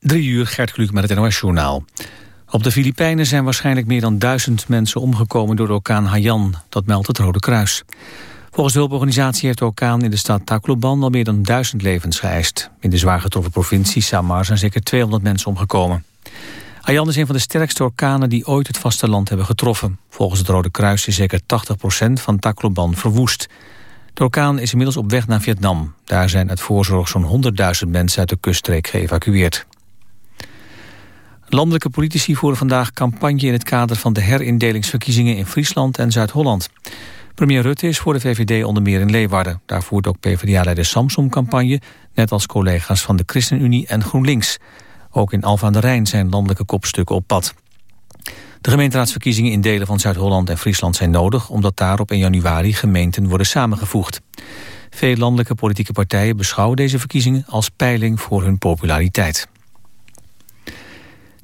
Drie uur, Gert Kluk met het NOS-journaal. Op de Filipijnen zijn waarschijnlijk meer dan duizend mensen omgekomen door de orkaan Haiyan. Dat meldt het Rode Kruis. Volgens de hulporganisatie heeft de orkaan in de stad Tacloban al meer dan duizend levens geëist. In de zwaar getroffen provincie Samar zijn zeker 200 mensen omgekomen. Haiyan is een van de sterkste orkanen die ooit het vasteland hebben getroffen. Volgens het Rode Kruis is zeker 80% van Tacloban verwoest. De orkaan is inmiddels op weg naar Vietnam. Daar zijn uit voorzorg zo'n 100.000 mensen uit de kuststreek geëvacueerd. Landelijke politici voeren vandaag campagne in het kader van de herindelingsverkiezingen in Friesland en Zuid-Holland. Premier Rutte is voor de VVD onder meer in Leeuwarden. Daar voert ook PvdA-leider Samsom campagne, net als collega's van de ChristenUnie en GroenLinks. Ook in Alphen aan de Rijn zijn landelijke kopstukken op pad. De gemeenteraadsverkiezingen in delen van Zuid-Holland en Friesland zijn nodig... omdat daar op 1 januari gemeenten worden samengevoegd. Veel landelijke politieke partijen beschouwen deze verkiezingen... als peiling voor hun populariteit.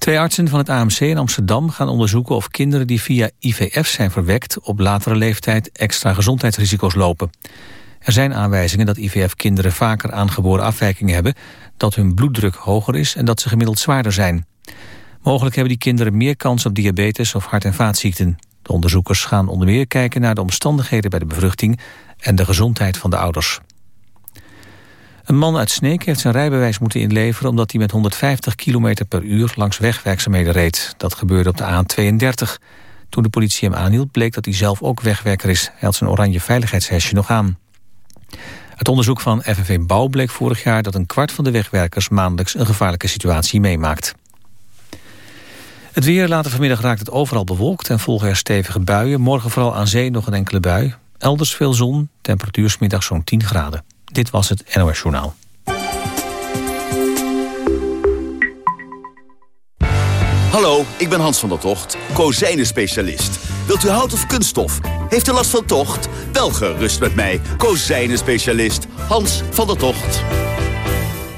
Twee artsen van het AMC in Amsterdam gaan onderzoeken of kinderen die via IVF zijn verwekt op latere leeftijd extra gezondheidsrisico's lopen. Er zijn aanwijzingen dat IVF-kinderen vaker aangeboren afwijkingen hebben, dat hun bloeddruk hoger is en dat ze gemiddeld zwaarder zijn. Mogelijk hebben die kinderen meer kans op diabetes of hart- en vaatziekten. De onderzoekers gaan onder meer kijken naar de omstandigheden bij de bevruchting en de gezondheid van de ouders. Een man uit Sneek heeft zijn rijbewijs moeten inleveren... omdat hij met 150 km per uur langs wegwerkzaamheden reed. Dat gebeurde op de A32. Toen de politie hem aanhield bleek dat hij zelf ook wegwerker is. Hij had zijn oranje veiligheidshesje nog aan. Het onderzoek van FNV Bouw bleek vorig jaar... dat een kwart van de wegwerkers maandelijks een gevaarlijke situatie meemaakt. Het weer later vanmiddag raakt het overal bewolkt... en volgen er stevige buien. Morgen vooral aan zee nog een enkele bui. Elders veel zon, temperatuur smiddag zo'n 10 graden. Dit was het NOS Journaal. Hallo, ik ben Hans van der Tocht, kozijnen-specialist. Wilt u hout of kunststof? Heeft u last van tocht? Wel gerust met mij, kozijnen-specialist Hans van der Tocht.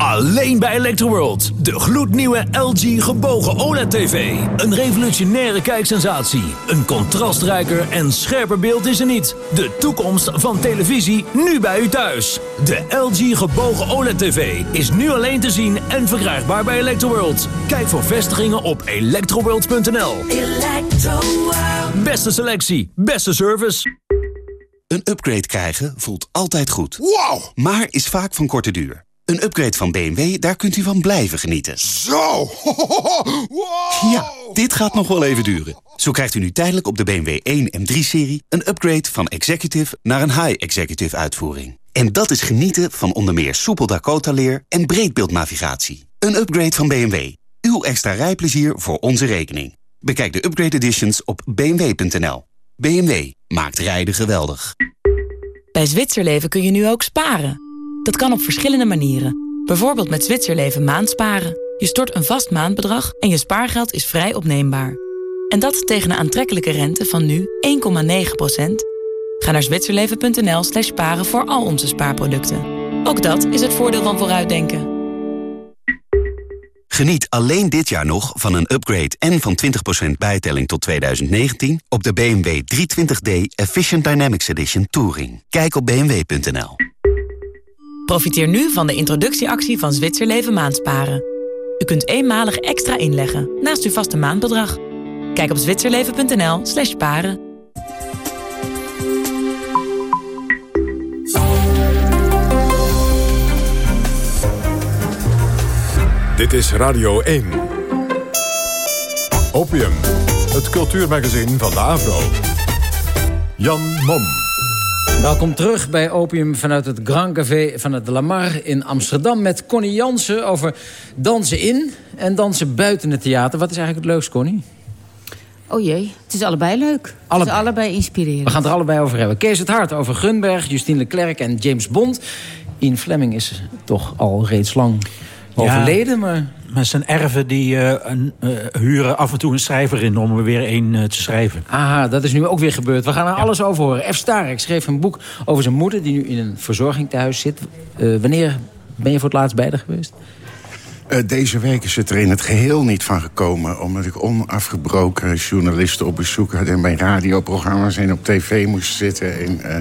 Alleen bij Electroworld. De gloednieuwe LG gebogen OLED-TV. Een revolutionaire kijksensatie. Een contrastrijker en scherper beeld is er niet. De toekomst van televisie nu bij u thuis. De LG gebogen OLED-TV is nu alleen te zien en verkrijgbaar bij Electroworld. Kijk voor vestigingen op electroworld.nl. Beste selectie, beste service. Een upgrade krijgen voelt altijd goed. Wow! Maar is vaak van korte duur. Een upgrade van BMW, daar kunt u van blijven genieten. Zo! Wow! Ja, dit gaat nog wel even duren. Zo krijgt u nu tijdelijk op de BMW 1 en 3-serie... een upgrade van executive naar een high-executive uitvoering. En dat is genieten van onder meer soepel Dakota-leer en breedbeeldnavigatie. Een upgrade van BMW. Uw extra rijplezier voor onze rekening. Bekijk de upgrade editions op bmw.nl. BMW maakt rijden geweldig. Bij Zwitserleven kun je nu ook sparen... Dat kan op verschillende manieren. Bijvoorbeeld met Zwitserleven maandsparen. Je stort een vast maandbedrag en je spaargeld is vrij opneembaar. En dat tegen een aantrekkelijke rente van nu 1,9%. Ga naar zwitserleven.nl slash sparen voor al onze spaarproducten. Ook dat is het voordeel van vooruitdenken. Geniet alleen dit jaar nog van een upgrade en van 20% bijtelling tot 2019... op de BMW 320d Efficient Dynamics Edition Touring. Kijk op bmw.nl. Profiteer nu van de introductieactie van Zwitserleven Maandsparen. U kunt eenmalig extra inleggen naast uw vaste maandbedrag. Kijk op zwitserleven.nl slash paren. Dit is Radio 1. Opium, het cultuurmagazin van de Avro. Jan Mom. Welkom terug bij Opium vanuit het Grand Café van het Lamar in Amsterdam... met Connie Jansen over dansen in en dansen buiten het theater. Wat is eigenlijk het leukst, Connie? Oh jee, het is allebei leuk. Allebei. Het is allebei inspirerend. We gaan het er allebei over hebben. Kees het Hart over Gunberg, Justine Leclerc en James Bond. Ian Fleming is toch al reeds lang overleden, maar... Maar zijn erven die uh, een, uh, huren af en toe een schrijver in om er weer een uh, te schrijven. Aha, dat is nu ook weer gebeurd. We gaan er ja. alles over horen. F. Starek schreef een boek over zijn moeder die nu in een verzorging thuis zit. wanneer ben je voor het laatst bij haar geweest? Uh, deze week is het er in het geheel niet van gekomen... omdat ik onafgebroken journalisten op bezoek had... en bij radioprogramma's en op tv moest zitten. En, uh,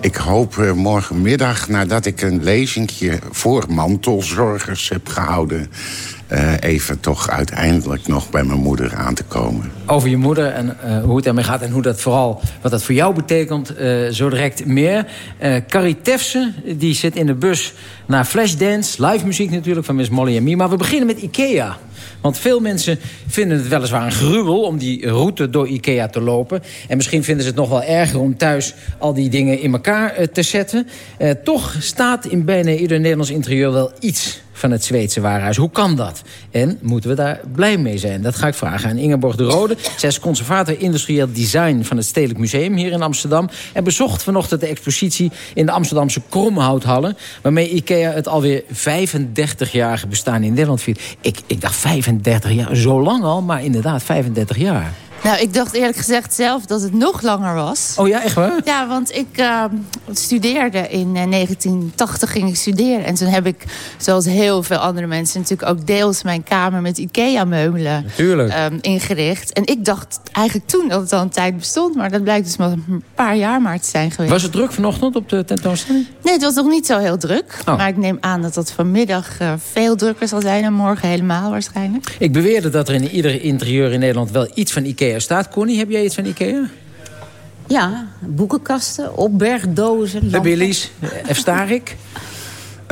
ik hoop uh, morgenmiddag, nadat ik een lezingje... voor mantelzorgers heb gehouden... Uh, even toch uiteindelijk nog bij mijn moeder aan te komen. Over je moeder en uh, hoe het ermee gaat en hoe dat vooral wat dat voor jou betekent, uh, zo direct meer. Tefse, die zit in de bus naar Flashdance, live muziek natuurlijk van Miss Molly en Me. Maar we beginnen met Ikea. Want veel mensen vinden het weliswaar een gruwel om die route door Ikea te lopen. En misschien vinden ze het nog wel erger om thuis al die dingen in elkaar uh, te zetten. Uh, toch staat in bijna ieder Nederlands interieur wel iets van het Zweedse warenhuis. Hoe kan dat? En moeten we daar blij mee zijn? Dat ga ik vragen aan Ingeborg de Rode. Zij is conservator industrieel design van het Stedelijk Museum hier in Amsterdam. En bezocht vanochtend de expositie in de Amsterdamse Kromhouthallen... waarmee IKEA het alweer 35-jarige bestaan in Nederland viert. Ik, ik dacht 35 jaar, zo lang al, maar inderdaad 35 jaar. Nou, ik dacht eerlijk gezegd zelf dat het nog langer was. Oh ja, echt waar? Ja, want ik uh, studeerde in uh, 1980 ging ik studeren. En toen heb ik, zoals heel veel andere mensen... natuurlijk ook deels mijn kamer met Ikea-meubelen um, ingericht. En ik dacht eigenlijk toen dat het al een tijd bestond. Maar dat blijkt dus maar een paar jaar maar te zijn geweest. Was het druk vanochtend op de tentoonstelling? Nee, het was nog niet zo heel druk. Oh. Maar ik neem aan dat dat vanmiddag uh, veel drukker zal zijn... en morgen helemaal waarschijnlijk. Ik beweerde dat er in ieder interieur in Nederland wel iets van Ikea staat. Connie, heb jij iets van Ikea? Ja, boekenkasten, opbergdozen. De Billy's, F. Starik.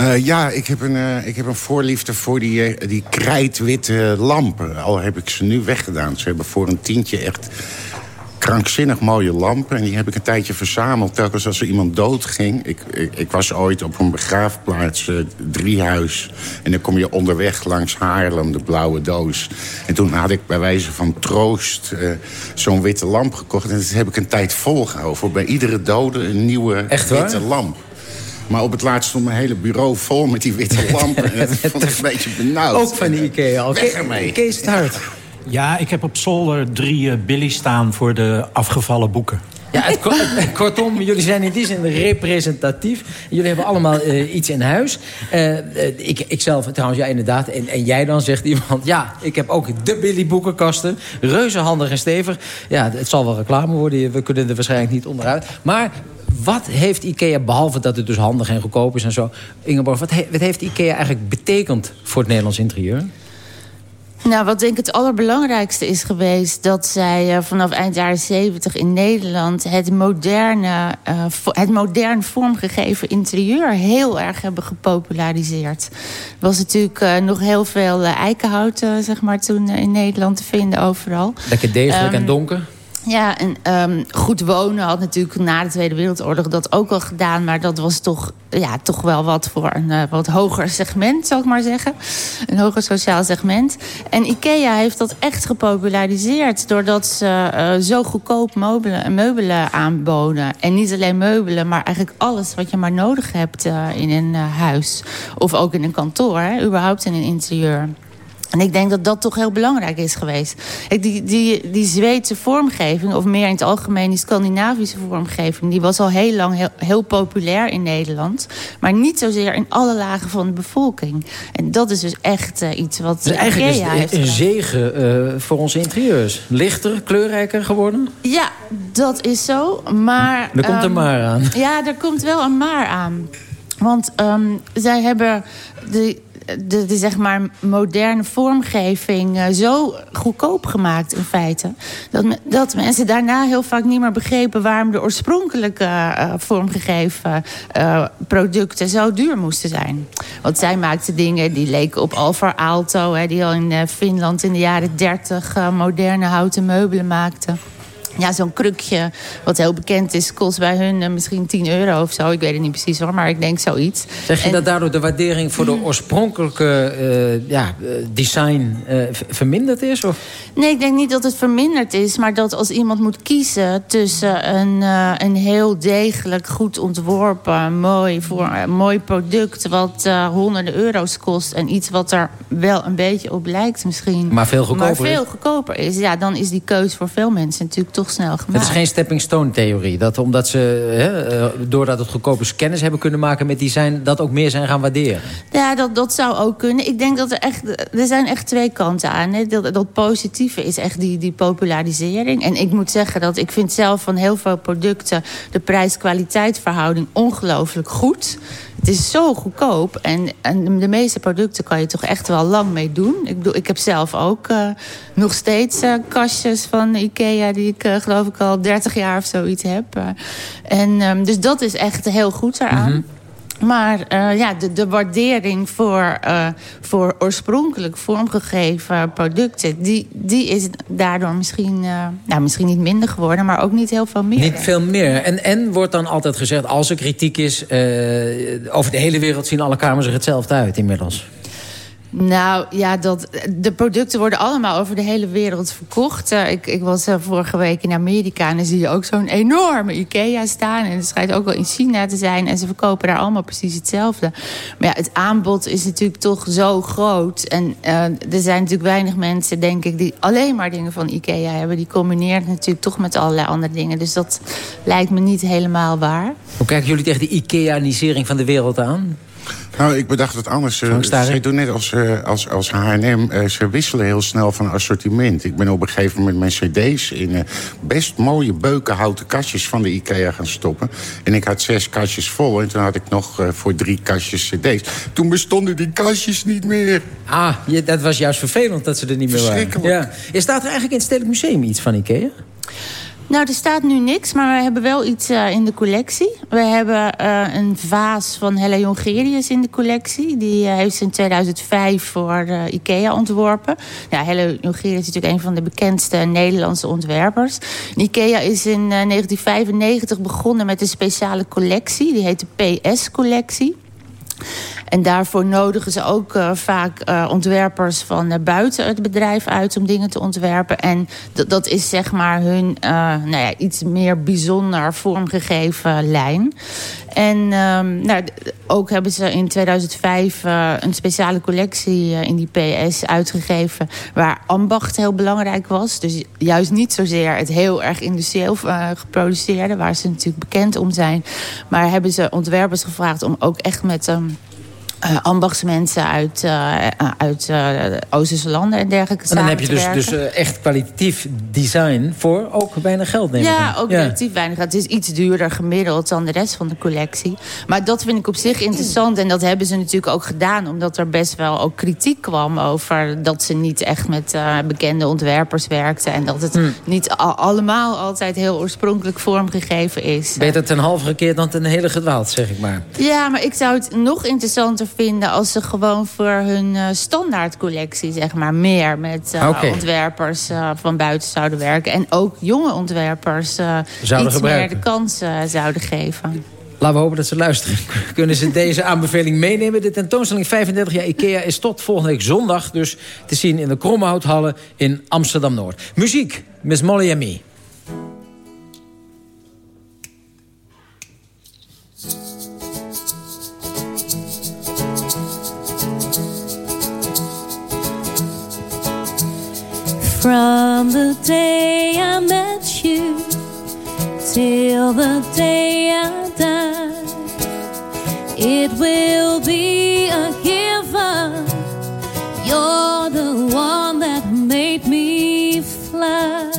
Uh, ja, ik heb, een, uh, ik heb een voorliefde voor die, uh, die krijtwitte lampen. Al heb ik ze nu weggedaan. Ze hebben voor een tientje echt krankzinnig mooie lampen. En die heb ik een tijdje verzameld. Telkens als er iemand doodging. Ik, ik, ik was ooit op een begraafplaats, uh, Driehuis. En dan kom je onderweg langs Haarlem, de blauwe doos. En toen had ik bij wijze van troost uh, zo'n witte lamp gekocht. En dat heb ik een tijd volgehouden. Voor bij iedere dode een nieuwe witte lamp. Maar op het laatst stond mijn hele bureau vol met die witte lampen. en dat vond ik een beetje benauwd. Ook van die Ikea. Weg ermee. Kees het. Ja, ik heb op zolder drie uh, billies staan voor de afgevallen boeken. Ja, kortom, jullie zijn in die zin representatief. Jullie hebben allemaal uh, iets in huis. Uh, ik, ik zelf, trouwens, ja, inderdaad. En, en jij dan, zegt iemand... ja, ik heb ook de Billy boekenkasten. Reuze handig en stevig. Ja, het zal wel reclame worden. We kunnen er waarschijnlijk niet onderuit. Maar wat heeft IKEA, behalve dat het dus handig en goedkoop is en zo... Ingeborg, wat, wat heeft IKEA eigenlijk betekend voor het Nederlands interieur? Nou, wat denk ik het allerbelangrijkste is geweest... dat zij uh, vanaf eind jaren 70 in Nederland... het moderne, uh, het modern vormgegeven interieur heel erg hebben gepopulariseerd. Er was natuurlijk uh, nog heel veel eikenhout zeg maar, toen in Nederland te vinden overal. Lekker degelijk um, en donker. Ja, en um, goed wonen had natuurlijk na de Tweede Wereldoorlog dat ook al gedaan. Maar dat was toch, ja, toch wel wat voor een uh, wat hoger segment, zou ik maar zeggen. Een hoger sociaal segment. En IKEA heeft dat echt gepopulariseerd. Doordat ze uh, zo goedkoop meubelen, meubelen aanboden. En niet alleen meubelen, maar eigenlijk alles wat je maar nodig hebt uh, in een huis. Of ook in een kantoor, hè, überhaupt in een interieur. En ik denk dat dat toch heel belangrijk is geweest. Die, die, die Zweedse vormgeving, of meer in het algemeen die Scandinavische vormgeving... die was al heel lang heel, heel populair in Nederland. Maar niet zozeer in alle lagen van de bevolking. En dat is dus echt uh, iets wat dus eigenlijk is het een zegen uh, voor onze interieurs. Lichter, kleurrijker geworden? Ja, dat is zo. Maar... Er komt um, een maar aan. Ja, er komt wel een maar aan. Want um, zij hebben... De, de, de, zeg maar moderne vormgeving uh, zo goedkoop gemaakt in feite. Dat, dat mensen daarna heel vaak niet meer begrepen... waarom de oorspronkelijke uh, vormgegeven uh, producten zo duur moesten zijn. Want zij maakten dingen die leken op Alfa Aalto... Hè, die al in Finland in de jaren 30 moderne houten meubelen maakten ja, zo'n krukje, wat heel bekend is, kost bij hun uh, misschien 10 euro of zo. Ik weet het niet precies hoor, maar ik denk zoiets. Zeg je en... dat daardoor de waardering voor de oorspronkelijke uh, ja, design uh, verminderd is? Of? Nee, ik denk niet dat het verminderd is. Maar dat als iemand moet kiezen tussen een, een heel degelijk, goed ontworpen, mooi, voor, mooi product... wat honderden euro's kost en iets wat er wel een beetje op lijkt misschien... Maar veel goedkoper Maar veel goedkoper is. Ja, dan is die keus voor veel mensen natuurlijk toch snel gemaakt. Het is geen stepping stone theorie. Dat omdat ze, hè, eh, doordat het goedkope kennis hebben kunnen maken met design... dat ook meer zijn gaan waarderen. Ja, dat, dat zou ook kunnen. Ik denk dat er echt... Er zijn echt twee kanten aan. Hè. Dat, dat positieve is echt die, die popularisering. En ik moet zeggen dat ik vind zelf van heel veel producten... de prijs-kwaliteit verhouding ongelooflijk goed. Het is zo goedkoop. En, en de meeste producten kan je toch echt wel lang mee doen. Ik, bedoel, ik heb zelf ook uh, nog steeds uh, kastjes van Ikea... die ik uh, geloof ik al 30 jaar of zoiets heb. en, um, dus dat is echt heel goed eraan. Mm -hmm. Maar uh, ja, de, de waardering voor, uh, voor oorspronkelijk vormgegeven producten... die, die is daardoor misschien, uh, nou, misschien niet minder geworden... maar ook niet heel veel meer. Niet veel meer. En, en wordt dan altijd gezegd, als er kritiek is... over de hele wereld zien alle kamers er hetzelfde uit inmiddels. Nou ja, dat, de producten worden allemaal over de hele wereld verkocht. Uh, ik, ik was uh, vorige week in Amerika en dan zie je ook zo'n enorme Ikea staan. En het schijnt ook wel in China te zijn. En ze verkopen daar allemaal precies hetzelfde. Maar ja, het aanbod is natuurlijk toch zo groot. En uh, er zijn natuurlijk weinig mensen, denk ik, die alleen maar dingen van Ikea hebben. Die combineert natuurlijk toch met allerlei andere dingen. Dus dat lijkt me niet helemaal waar. Hoe kijken jullie tegen de Ikea-nisering van de wereld aan? Nou, ik bedacht het anders. Uh, ze doen net als, uh, als, als H&M. Uh, ze wisselen heel snel van assortiment. Ik ben op een gegeven moment mijn cd's... in best mooie beukenhouten kastjes van de IKEA gaan stoppen. En ik had zes kastjes vol. En toen had ik nog voor drie kastjes cd's. Toen bestonden die kastjes niet meer. Ah, je, dat was juist vervelend dat ze er niet meer waren. Ja. Is staat er eigenlijk in het Stedelijk Museum iets van IKEA? Nou, er staat nu niks, maar we hebben wel iets uh, in de collectie. We hebben uh, een vaas van Hella Jongerius in de collectie. Die uh, heeft ze in 2005 voor IKEA ontworpen. Ja, Hella Jongerius is natuurlijk een van de bekendste Nederlandse ontwerpers. IKEA is in 1995 begonnen met een speciale collectie. Die heet de PS-collectie. En daarvoor nodigen ze ook uh, vaak uh, ontwerpers van uh, buiten het bedrijf uit om dingen te ontwerpen. En dat is zeg maar hun nou ja, iets meer bijzonder vormgegeven lijn. En um, nou, ook hebben ze in 2005 een speciale collectie in die PS uitgegeven... waar ambacht heel belangrijk was. Dus juist niet zozeer het heel erg industrieel geproduceerde... waar ze natuurlijk bekend om zijn. Maar hebben ze ontwerpers gevraagd om ook echt met... Um, uh, ambachtsmensen uit, uh, uit uh, Oosterse landen en dergelijke En dan heb je dus, dus echt kwalitatief design voor ook weinig geld, neem Ja, ook relatief ja. weinig geld. Het is iets duurder gemiddeld dan de rest van de collectie. Maar dat vind ik op zich interessant. En dat hebben ze natuurlijk ook gedaan. Omdat er best wel ook kritiek kwam over dat ze niet echt met bekende ontwerpers werkten. En dat het hmm. niet al allemaal altijd heel oorspronkelijk vormgegeven is. Beter ten halve gekeerd dan ten hele gedwaald, zeg ik maar. Ja, maar ik zou het nog interessanter vinden als ze gewoon voor hun uh, standaardcollectie zeg maar meer met uh, okay. ontwerpers uh, van buiten zouden werken en ook jonge ontwerpers iets gebruiken. meer de kans zouden geven. Laten we hopen dat ze luisteren. Kunnen ze deze aanbeveling meenemen? De tentoonstelling 35 jaar IKEA is tot volgende week zondag... dus te zien in de Kromhouthallen in Amsterdam-Noord. Muziek, Miss Molly en Me. From the day I met you till the day I die, it will be a given. You're the one that made me fly.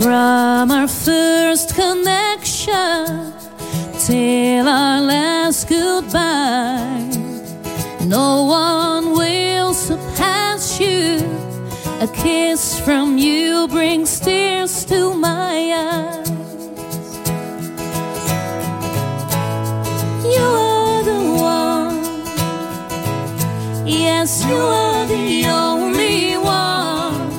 From our first connection till our last goodbye, no one will surpass you. A kiss from you brings tears to my eyes. You are the one. Yes, you are the only one.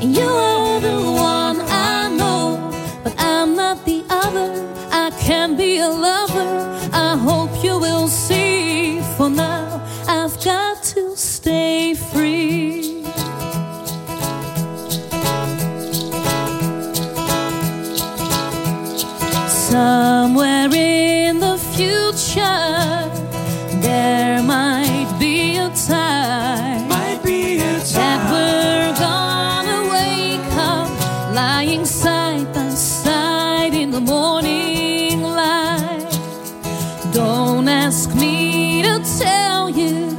You are the one I know, but I'm not the other. I can be a lover. I hope you will see for now. Somewhere in the future, there might be a time, be a time. that we're gonna wake up lying side by side in the morning light. Don't ask me to tell you,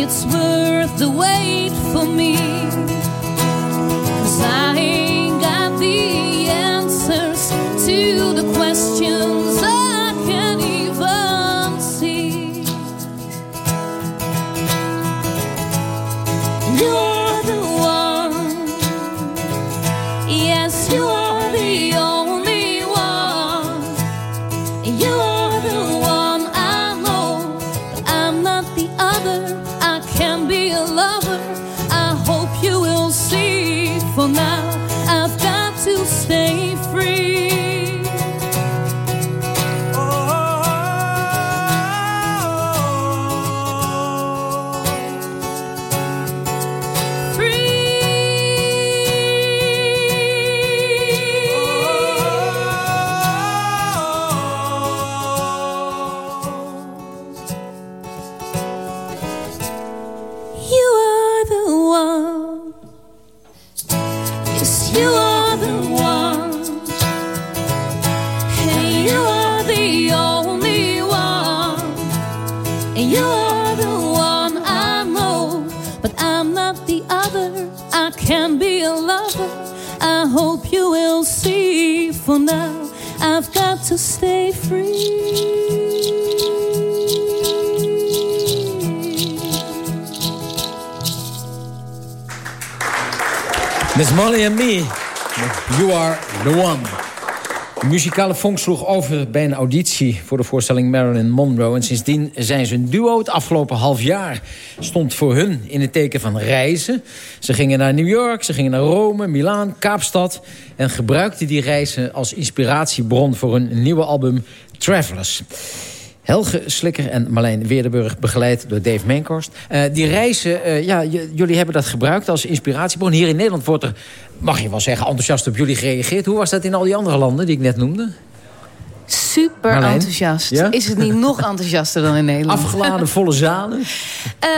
it's worth the wait for me. For now, I've got to stay free. Miss Molly and Me. You are the one. Muzikale vonk sloeg over bij een auditie voor de voorstelling Marilyn Monroe. En sindsdien zijn ze een duo. Het afgelopen half jaar stond voor hun in het teken van reizen. Ze gingen naar New York, ze gingen naar Rome, Milaan, Kaapstad... en gebruikten die reizen als inspiratiebron voor hun nieuwe album Travelers. Helge Slikker en Marlijn Weerdenburg, begeleid door Dave Menkhorst. Eh, die reizen, eh, ja, jullie hebben dat gebruikt als inspiratiebron. Hier in Nederland wordt er, mag je wel zeggen, enthousiast op jullie gereageerd. Hoe was dat in al die andere landen die ik net noemde? Super enthousiast. Ja? Is het niet nog enthousiaster dan in Nederland? Afgeladen, volle zalen? Eh,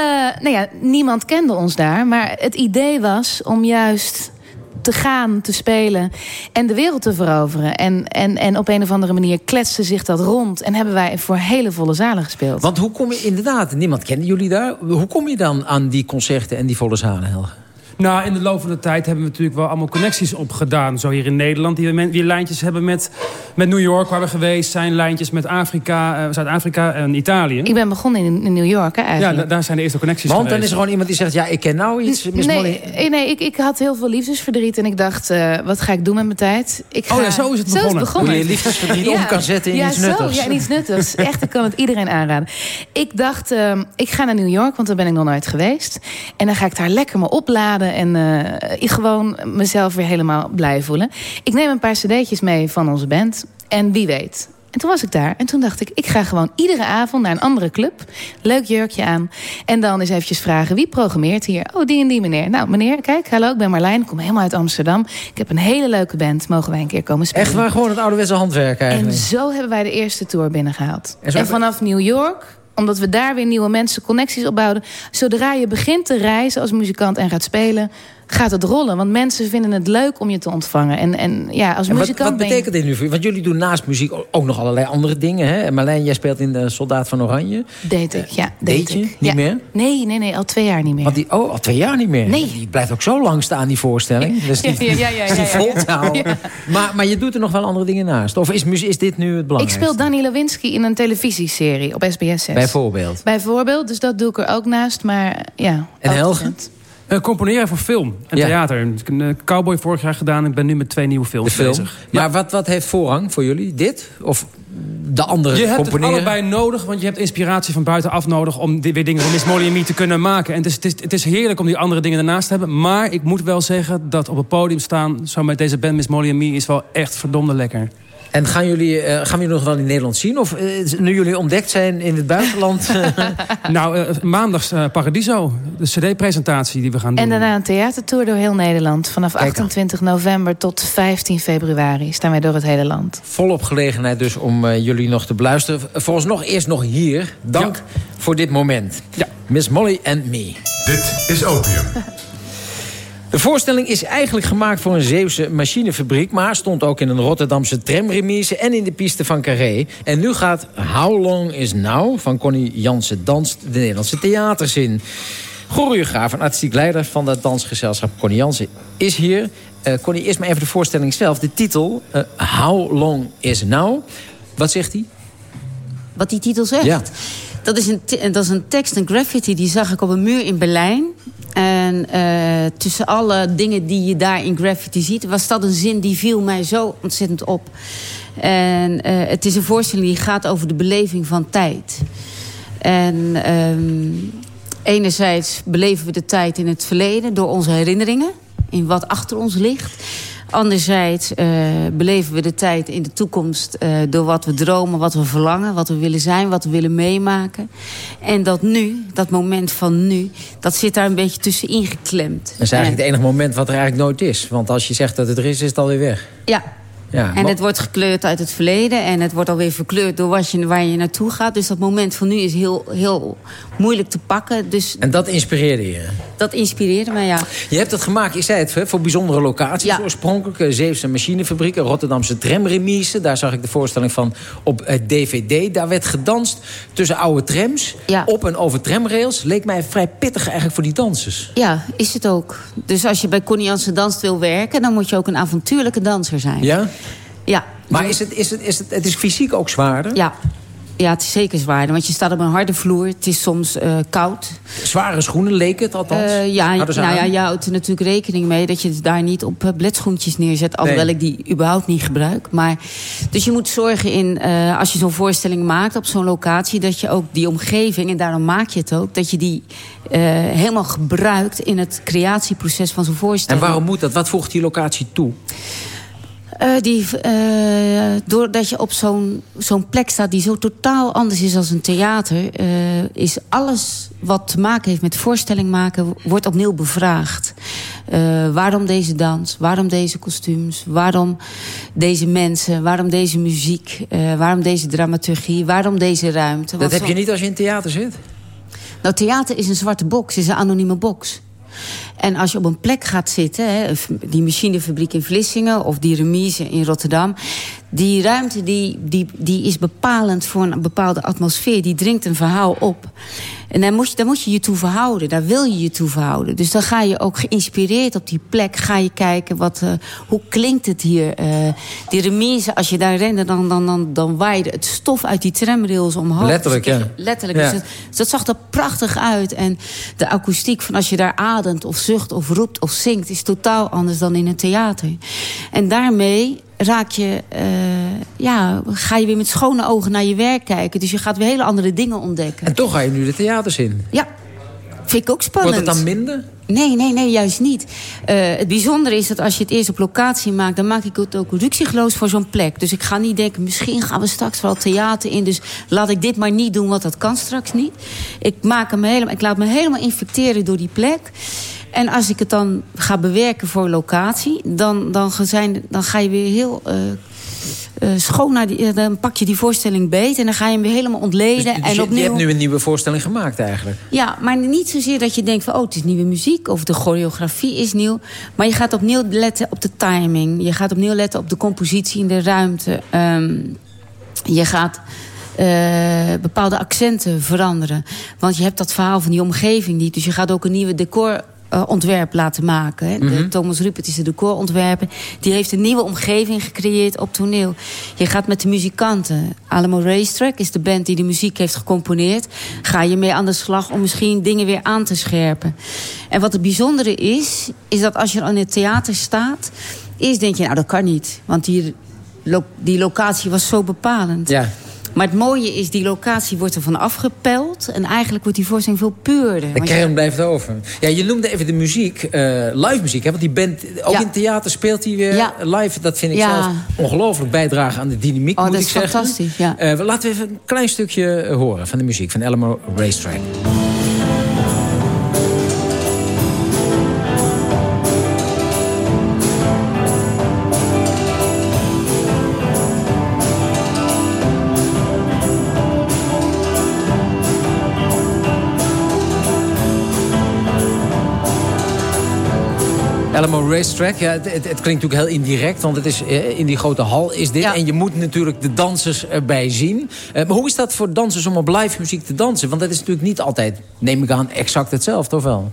nou ja, niemand kende ons daar. Maar het idee was om juist te gaan, te spelen en de wereld te veroveren. En, en, en op een of andere manier kletste zich dat rond. En hebben wij voor hele volle zalen gespeeld. Want hoe kom je inderdaad, niemand kende jullie daar. Hoe kom je dan aan die concerten en die volle zalen, Helge? Nou, in de loop van de tijd hebben we natuurlijk wel allemaal connecties opgedaan. Zo hier in Nederland, die we weer lijntjes hebben met, met New York, waar we geweest zijn. Lijntjes met Afrika, eh, Zuid-Afrika en Italië. Ik ben begonnen in, in New York, hè, Ja, eigenlijk. da- daar zijn de eerste connecties Want dan is er gewoon iemand die zegt... ja, ik ken nou iets, Miss nee, Molly. eh, nee ik, ik had heel veel liefdesverdriet en ik dacht, eh, wat ga ik doen met mijn tijd? Ik ga... Oh ja, zo is het begonnen. Hoe je liefdesverdriet om kan zetten in ja, iets zo, nuttigs. Ja, in iets nuttigs. Echt, ik kan het iedereen aanraden. Ik dacht, ehm, ik ga naar New York, want daar ben ik nog nooit geweest. En dan ga ik daar lekker me opladen en eh, ik gewoon mezelf weer helemaal blij voelen. Ik neem een paar cd'tjes mee van onze band. En wie weet... En toen was ik daar en toen dacht ik, ik ga gewoon iedere avond naar een andere club. Leuk jurkje aan. En dan eens eventjes vragen, wie programmeert hier? Oh, die en die meneer. Nou, meneer, kijk, hallo, ik ben Marlijn. Ik kom helemaal uit Amsterdam. Ik heb een hele leuke band. Mogen wij een keer komen spelen? Echt waar, gewoon het ouderwetse handwerk En eigenlijk. zo hebben wij de eerste tour binnengehaald. En En, vanaf New York, omdat we daar weer nieuwe mensen, connecties opbouwden... zodra je begint te reizen als muzikant en gaat spelen... gaat het rollen, want mensen vinden het leuk om je te ontvangen. En, en ja, als En wat, muzikant wat ben je- betekent dit nu voor je? Want jullie doen naast muziek ook nog allerlei andere dingen. Hè? Marlijn, jij speelt in de Soldaat van Oranje. Deed ik, ja. Deed Deed je? ik. Niet Ja. meer? Nee, nee, nee, al twee jaar niet meer. Want die, oh, al twee jaar niet meer. Nee. Die blijft ook zo lang staan, die voorstelling. Dus die, Ja, ja, ja, ja, ja. vol te houden. Ja. Maar, maar je doet er nog wel andere dingen naast. Of is, is dit nu het Ik belangrijkste? speel Danny Lewinsky in een televisieserie op SBS 6. Bijvoorbeeld. Bijvoorbeeld, dus dat doe ik er ook naast. Maar ja. En Helge? Eh, componeren voor film en Ja. theater. Ik heb een eh, Cowboy vorig jaar gedaan. Ik ben nu met twee nieuwe films film. bezig. Maar wat, wat heeft voorrang voor jullie? Dit? Of de andere Je hebt het allebei nodig, want je hebt inspiratie van buitenaf nodig... om weer dingen van Miss Molly en Me te kunnen maken. En het is, het, is, het is heerlijk om die andere dingen ernaast te hebben. Maar ik moet wel zeggen dat op het podium staan... zo met deze band Miss Molly en Me is wel echt verdomde lekker. En gaan jullie, eh, gaan we jullie nog wel in Nederland zien? Of eh, nu jullie ontdekt zijn in het buitenland... nou, eh, maandags Paradiso, de cd-presentatie die we gaan doen. En daarna een theatertour door heel Nederland. Vanaf 28 november tot 15 februari staan wij door het hele land. Volop gelegenheid dus om eh, jullie nog te beluisteren. Volgens nog eerst nog hier. Dank voor dit moment. Ja. Miss Molly and Me. Dit is Opium. De voorstelling is eigenlijk gemaakt voor een Zeeuwse machinefabriek... maar stond ook in een Rotterdamse tramremise en in de piste van Carré. En nu gaat How Long Is Now van Connie Jansen Danst de Nederlandse theaters in. Choreograaf en artistiek leider van dat dansgezelschap Connie Jansen is hier. Eh Connie, eerst maar even de voorstelling zelf. De titel, eh, How Long Is Now. Wat zegt hij? Wat die titel zegt? Ja. Dat is, een, dat is een tekst, een graffiti, die zag ik op een muur in Berlijn. En eh, tussen alle dingen die je daar in graffiti ziet... was dat een zin die viel mij zo ontzettend op. En eh, het is een voorstelling die gaat over de beleving van tijd. En ehm, enerzijds beleven we de tijd in het verleden... door onze herinneringen, in wat achter ons ligt... Anderzijds eh, beleven we de tijd in de toekomst eh, door wat we dromen, wat we verlangen, wat we willen zijn, wat we willen meemaken. En dat nu, dat moment van nu, dat zit daar een beetje tussenin geklemd. Dat is eigenlijk het enige moment wat er eigenlijk nooit is. Want als je zegt dat het er is, is het alweer weg. Ja. Ja, En het wordt gekleurd uit het verleden en het wordt alweer verkleurd door wat je, waar je naartoe gaat. Dus dat moment van nu is heel, heel moeilijk te pakken. Dus En dat inspireerde je? dat inspireerde mij, ja. Je hebt het gemaakt, je zei het, voor bijzondere locaties oorspronkelijk. eh, Zeeuwse machinefabriek, een Rotterdamse tramremise. Daar zag ik de voorstelling van op eh, DVD. Daar werd gedanst tussen oude trams, op en over tramrails. Leek mij vrij pittig eigenlijk voor die dansers. Ja, is het ook. Dus als je bij Connie Jansen Danst wil werken... dan moet je ook een avontuurlijke danser zijn. Ja? Ja. Maar is het, is het, is het, het is fysiek ook zwaarder? Ja. Ja, het is zeker zwaarder. Want je staat op een harde vloer. Het is soms eh, koud. Zware schoenen leek het althans? Eh, ja, nou ja, je houdt er natuurlijk rekening mee... dat je het daar niet op uh, bledschoentjes neerzet. Alhoewel Nee. ik die überhaupt niet gebruik. Maar, dus je moet zorgen in, eh, als je zo'n voorstelling maakt op zo'n locatie... dat je ook die omgeving, en daarom maak je het ook... dat je die eh, helemaal gebruikt in het creatieproces van zo'n En voorstelling. waarom moet dat? Wat voegt die locatie toe? Eh, die, eh, doordat je op zo'n zo'n plek staat die zo totaal anders is als een theater... eh, is alles wat te maken heeft met voorstelling maken... wordt opnieuw bevraagd. Waarom deze dans? Waarom deze kostuums? Waarom deze mensen? Waarom deze muziek? Waarom deze dramaturgie? Waarom deze ruimte? Dat heb je niet als je in theater zit? nou, theater is een zwarte box, is een anonieme box. En als je op een plek gaat zitten, hè, die machinefabriek in Vlissingen... of die remise in Rotterdam... die ruimte die, die, die is bepalend voor een bepaalde atmosfeer. Die dringt een verhaal op. En daar moet, je, daar moet je je toe verhouden. Daar wil je je toe verhouden. Dus dan ga je ook geïnspireerd op die plek... ga je kijken, wat, eh, hoe klinkt het hier? Eh, die remise, als je daar rende, dan, dan, dan, dan waaide het stof uit die tramrails omhoog. Letterlijk, Dus ja. Letterlijk. Ja. Dus het- dus dat zag er prachtig uit. En de akoestiek van als je daar ademt of zucht of roept of zingt... is totaal anders dan in een theater. En daarmee raak je, eh, ja, ga je weer met schone ogen naar je werk kijken. Dus je gaat weer hele andere dingen ontdekken. En toch ga je nu de theaters in. Ja, vind ik ook spannend. Wordt het dan minder? Nee, nee, nee, juist niet. Eh, het bijzondere is dat als je het eerst op locatie maakt... dan maak ik het ook ruksigloos voor zo'n plek. Dus ik ga niet denken, misschien gaan we straks wel theater in... dus laat ik dit maar niet doen, want dat kan straks niet. Ik, maak hem helemaal, ik laat me helemaal infecteren door die plek... En als ik het dan ga bewerken voor locatie... dan, dan, zijn, dan ga je weer heel eh, eh, schoon naar die... eh, dan pak je die voorstelling beet en dan ga je hem weer helemaal ontleden. Dus en je, opnieuw... je hebt nu een nieuwe voorstelling gemaakt eigenlijk. Ja, maar niet zozeer dat je denkt van... oh, het is nieuwe muziek of de choreografie is nieuw. Maar je gaat opnieuw letten op de timing. Je gaat opnieuw letten op de compositie in de ruimte. Ehm, je gaat bepaalde accenten veranderen. Want je hebt dat verhaal van die omgeving niet. Dus je gaat ook een nieuwe decor... eh, ontwerp laten maken. Hè. De- Mhm. Thomas Rupert is de decorontwerper. Die heeft een nieuwe omgeving gecreëerd op toneel. Je gaat met de muzikanten. Alamo Racetrack is de band die de muziek heeft gecomponeerd. Ga je mee aan de slag om misschien dingen weer aan te scherpen. En wat het bijzondere is, is dat als je in het theater staat... eerst denk je, nou dat kan niet. Want die, lo- die locatie was zo bepalend. Ja. Maar het mooie is, die locatie wordt ervan afgepeld... en eigenlijk wordt die voorstelling veel puurder. De kern blijft over. Ja, je noemde even de muziek, eh, live muziek. Hè? Want die band, ook Ja. in theater speelt hij weer Ja. live. Dat vind ik Ja. zelf ongelooflijk bijdragen aan de dynamiek, Oh, moet dat ik is zeggen. fantastisch, ja. Eh, laten we even een klein stukje eh, horen van de muziek van Elmo Racetrack. Alamo Racetrack, ja, het, het, het klinkt natuurlijk heel indirect, want het is, eh, in die grote hal is dit. En je moet natuurlijk de dansers erbij zien. Eh, maar hoe is dat voor dansers om op live muziek te dansen? Want dat is natuurlijk niet altijd, neem ik aan, exact hetzelfde, of wel?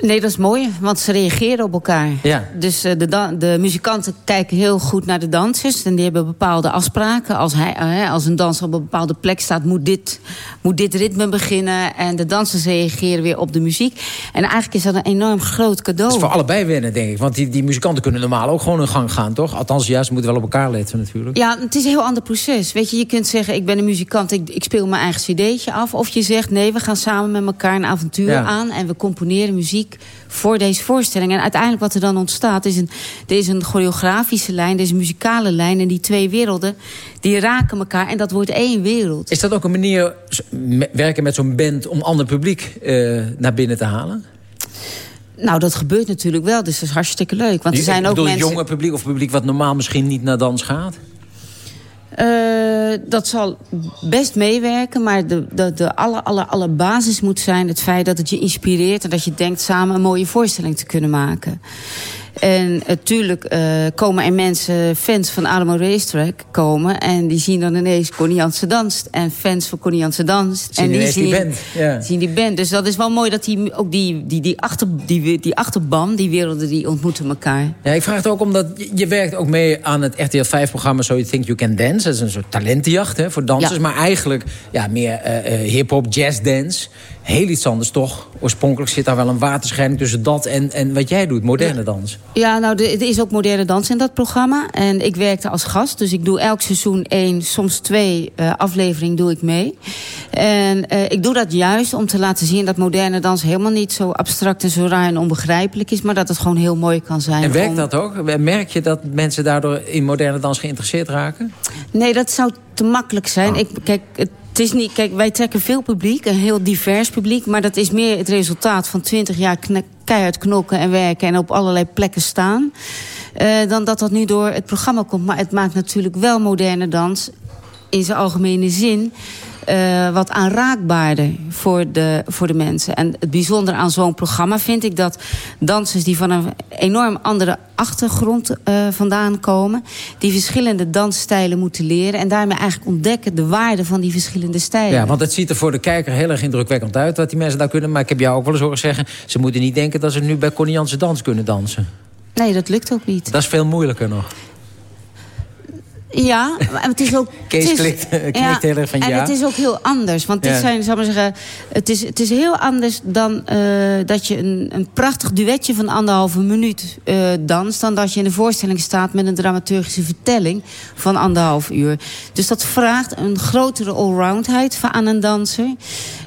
Nee, dat is mooi, want ze reageren op elkaar. Ja. Dus uh, de, de muzikanten kijken heel goed naar de dansers. En die hebben bepaalde afspraken. Als, hij, uh, als een danser op een bepaalde plek staat, moet dit, moet dit ritme beginnen. En de dansers reageren weer op de muziek. En eigenlijk is dat een enorm groot cadeau. Dat is voor allebei winnen, denk ik. Want die, die muzikanten kunnen normaal ook gewoon hun gang gaan, toch? Althans, ja, ze moeten wel op elkaar letten natuurlijk. Ja, het is een heel ander proces. Weet je, je kunt zeggen, ik ben een muzikant, ik, ik speel mijn eigen cd'tje af. Of je zegt, nee, we gaan samen met elkaar een avontuur Ja. aan... en we componeren muziek voor deze voorstelling. En uiteindelijk wat er dan ontstaat, is een, er is een choreografische lijn... er is een muzikale lijn en die twee werelden, die raken elkaar... en dat wordt één wereld. Is dat ook een manier, werken met zo'n band... om ander publiek eh, naar binnen te halen? Nou, dat gebeurt natuurlijk wel, dus dat is hartstikke leuk. Want er zijn ook bedoel, mensen... jonge publiek of publiek wat normaal misschien niet naar dans gaat? Eh, dat zal best meewerken, maar de, de, de alle, alle, alle basis moet zijn het feit dat het je inspireert en dat je denkt samen een mooie voorstelling te kunnen maken. En natuurlijk eh, komen er mensen, fans van Adamo Racetrack komen... en die zien dan ineens Connie Jansen danst. En fans van Connie Jansen danst. Zien en ineens die band, ja. zien die band. Dus dat is wel mooi dat die, ook die, die, die, achter, die, die achterban, die werelden, die ontmoeten elkaar. Ja, ik vraag het ook omdat je- je werkt ook mee aan het RTL 5-programma So You Think You Can Dance. Dat is een soort talentenjacht hè, voor dansers. Ja. Maar eigenlijk ja, meer eh, eh, hip-hop, jazz, dance. Heel iets anders toch? Oorspronkelijk zit daar wel een waterscheiding tussen dat en, en wat jij doet, moderne dans. Ja, nou, er is ook moderne dans in dat programma. En ik werkte als gast, dus ik doe elk seizoen één, soms twee eh afleveringen doe ik mee. En eh, ik doe dat juist om te laten zien dat moderne dans helemaal niet zo abstract en zo raar en onbegrijpelijk is, maar dat het gewoon heel mooi kan zijn. En werkt om- dat ook? Merk je dat mensen daardoor in moderne dans geïnteresseerd raken? Nee, dat zou te makkelijk zijn. Ik, kijk, het is niet, kijk, wij trekken veel publiek, een heel divers publiek... maar dat is meer het resultaat van 20 jaar keihard knokken en werken... en op allerlei plekken staan, eh, dan dat dat nu door het programma komt. Maar het maakt natuurlijk wel moderne dans in zijn algemene zin... eh, wat aanraakbaarder voor de, voor de mensen. En het bijzondere aan zo'n programma vind ik dat dansers die van een enorm andere achtergrond eh, vandaan komen, die verschillende dansstijlen moeten leren en daarmee eigenlijk ontdekken de waarde van die verschillende stijlen. Ja, want het ziet er voor de kijker heel erg indrukwekkend uit... wat die mensen daar kunnen. Maar ik heb jou ook wel eens horen zeggen... ze moeten niet denken dat ze nu bij Connie Jansen dans kunnen dansen. Nee, dat lukt ook niet. Dat is veel moeilijker nog. Ja, maar het is ook... Kees het is- klikt- heel erg van en ja. het is ook heel anders. Want dit Ja. zijn, zal maar zeggen... Het is, het is heel anders dan eh, dat je een, een prachtig duetje van anderhalve minuut eh, danst... dan dat je in de voorstelling staat met een dramaturgische vertelling van anderhalf uur. Dus dat vraagt een grotere allroundheid aan een danser.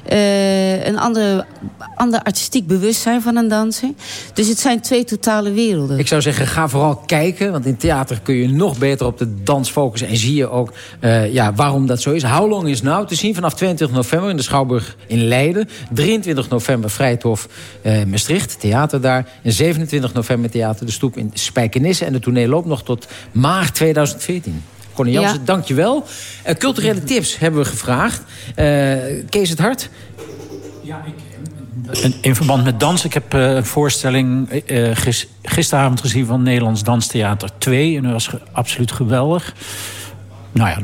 Eh, een ander, ander artistiek bewustzijn van een danser. Dus het zijn twee totale werelden. Ik zou zeggen, ga vooral kijken. Want in theater kun je nog beter op de dans focussen. En zie je ook eh, ja, waarom dat zo is. How Long Is Now te zien vanaf 22 november in de Schouwburg in Leiden. 23 november Vrijthof eh Maastricht, theater daar. En 27 november theater De Stoep in Spijkenisse. En de tournee loopt nog tot maart 2014. Connie Ja. Jansen, dankjewel. Eh culturele tips hebben we gevraagd. Eh, Kees het Hart? In, in verband met dans, ik heb eh, een voorstelling eh, eh, gis- gisteravond gezien van Nederlands Danstheater 2. En dat was ge- absoluut geweldig. Nou ja,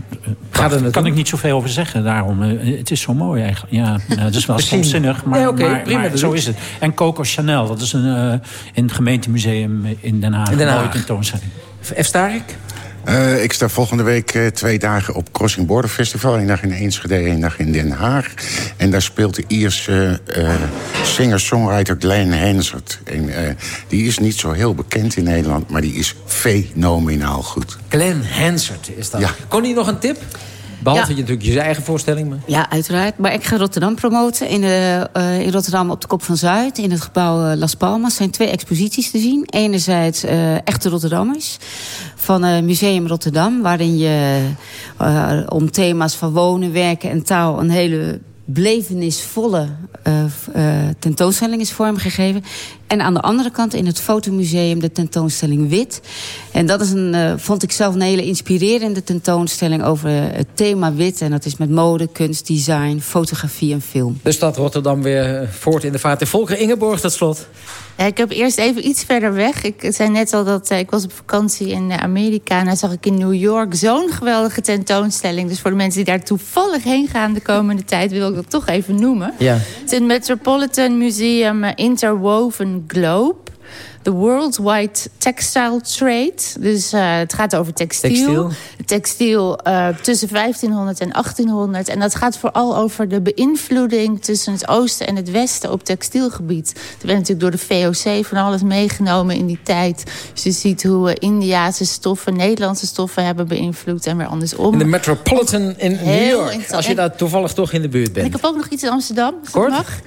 daar kan ik niet zoveel over zeggen. Daarom, het is zo mooi eigenlijk. Ja, nou, het is wel stomzinnig, maar, Nee, maar, prima, maar dat zo is het. En Coco Chanel, dat is een, in het gemeentemuseum in Den Haag. In Den Haag. tentoonstelling. F. Starik? Eh, ik sta volgende week eh, twee dagen op Crossing Border Festival. Een dag in Enschede, één dag in Den Haag. En daar speelt de Ierse eh, singer-songwriter Glenn Hansard. En die is niet zo heel bekend in Nederland, maar die is fenomenaal goed. Glenn Hansard is dat. Ja. Connie, nog een tip? Behalve Ja. je natuurlijk je eigen voorstelling. Maar... Ja, uiteraard. Maar ik ga Rotterdam promoten. In, de, eh, in Rotterdam op de Kop van Zuid. In het gebouw eh, Las Palmas zijn twee exposities te zien. Enerzijds eh, Echte Rotterdammers. Van eh, Museum Rotterdam. Waarin je om thema's van wonen, werken en taal... een hele belevenisvolle tentoonstelling is vormgegeven. En aan de andere kant in het fotomuseum de tentoonstelling Wit. En dat is een, uh, vond ik zelf een hele inspirerende tentoonstelling over het thema wit. En dat is met mode, kunst, design, fotografie en film. De stad Rotterdam weer voort in de vaart. En Volker Ingeborg, tot slot. Ja, ik heb eerst even iets verder weg. Ik zei net al dat uh, ik was op vakantie in Amerika. En daar zag ik in New York zo'n geweldige tentoonstelling. Dus voor de mensen die daar toevallig heen gaan de komende tijd... wil ik dat toch even noemen. Ja. Het is het Metropolitan Museum Interwoven Globe the Worldwide Textile Trade. Dus uh, het gaat over textiel. Textiel, textiel uh, tussen 1500 en 1800. En dat gaat vooral over de beïnvloeding tussen het oosten en het westen op textielgebied. Er werd natuurlijk door de VOC van alles meegenomen in die tijd. Dus je ziet hoe uh, Indiase stoffen Nederlandse stoffen hebben beïnvloed en weer andersom. In de Metropolitan in New York. Als je daar toevallig toch in de buurt bent. En ik heb ook nog iets in Amsterdam, als Kort? mag.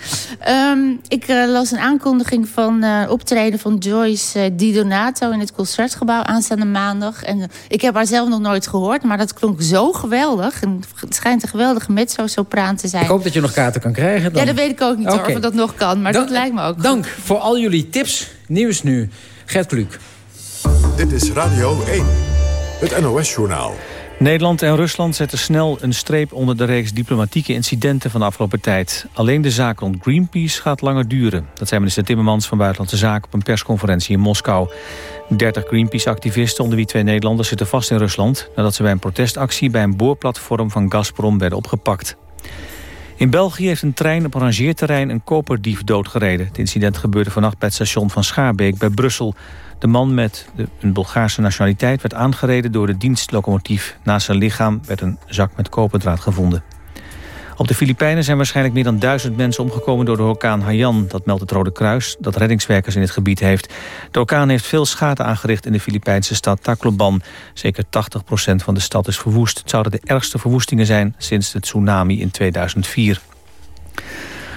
Um, ik las een aankondiging van optreden van Joyce uh, Di Donato in het Concertgebouw aanstaande maandag. En uh, ik heb haar zelf nog nooit gehoord, maar dat klonk zo geweldig. En het schijnt een geweldige mezzo-sopraan te zijn. Ik hoop dat je nog kaarten kan krijgen. Dan. Ja, dat weet ik ook niet okay. hoor, of dat nog kan, maar Dan, dat lijkt me ook Dank goed. voor al jullie tips. Nieuws nu. Gert Kluk. Dit is Radio 1, het NOS-journaal. Nederland en Rusland zetten snel een streep onder de reeks diplomatieke incidenten van de afgelopen tijd. Alleen de zaak rond Greenpeace gaat langer duren. Dat zei minister Timmermans van Buitenlandse Zaken op een persconferentie in Moskou. 30 Greenpeace-activisten, onder wie twee Nederlanders, zitten vast in Rusland... nadat ze bij een protestactie bij een boorplatform van Gazprom werden opgepakt. In België heeft een trein op rangeerterrein een koperdief doodgereden. Het incident gebeurde vannacht bij het station van Schaarbeek bij Brussel. De man met de, een Bulgaarse nationaliteit werd aangereden door de dienstlocomotief. Naast zijn lichaam werd een zak met koperdraad gevonden. Op de Filipijnen zijn waarschijnlijk meer dan duizend mensen omgekomen door de orkaan Haiyan. Dat meldt het Rode Kruis, dat reddingswerkers in het gebied heeft. De orkaan heeft veel schade aangericht in de Filipijnse stad Tacloban. Zeker 80% van de stad is verwoest. Het zouden de ergste verwoestingen zijn sinds de tsunami in 2004.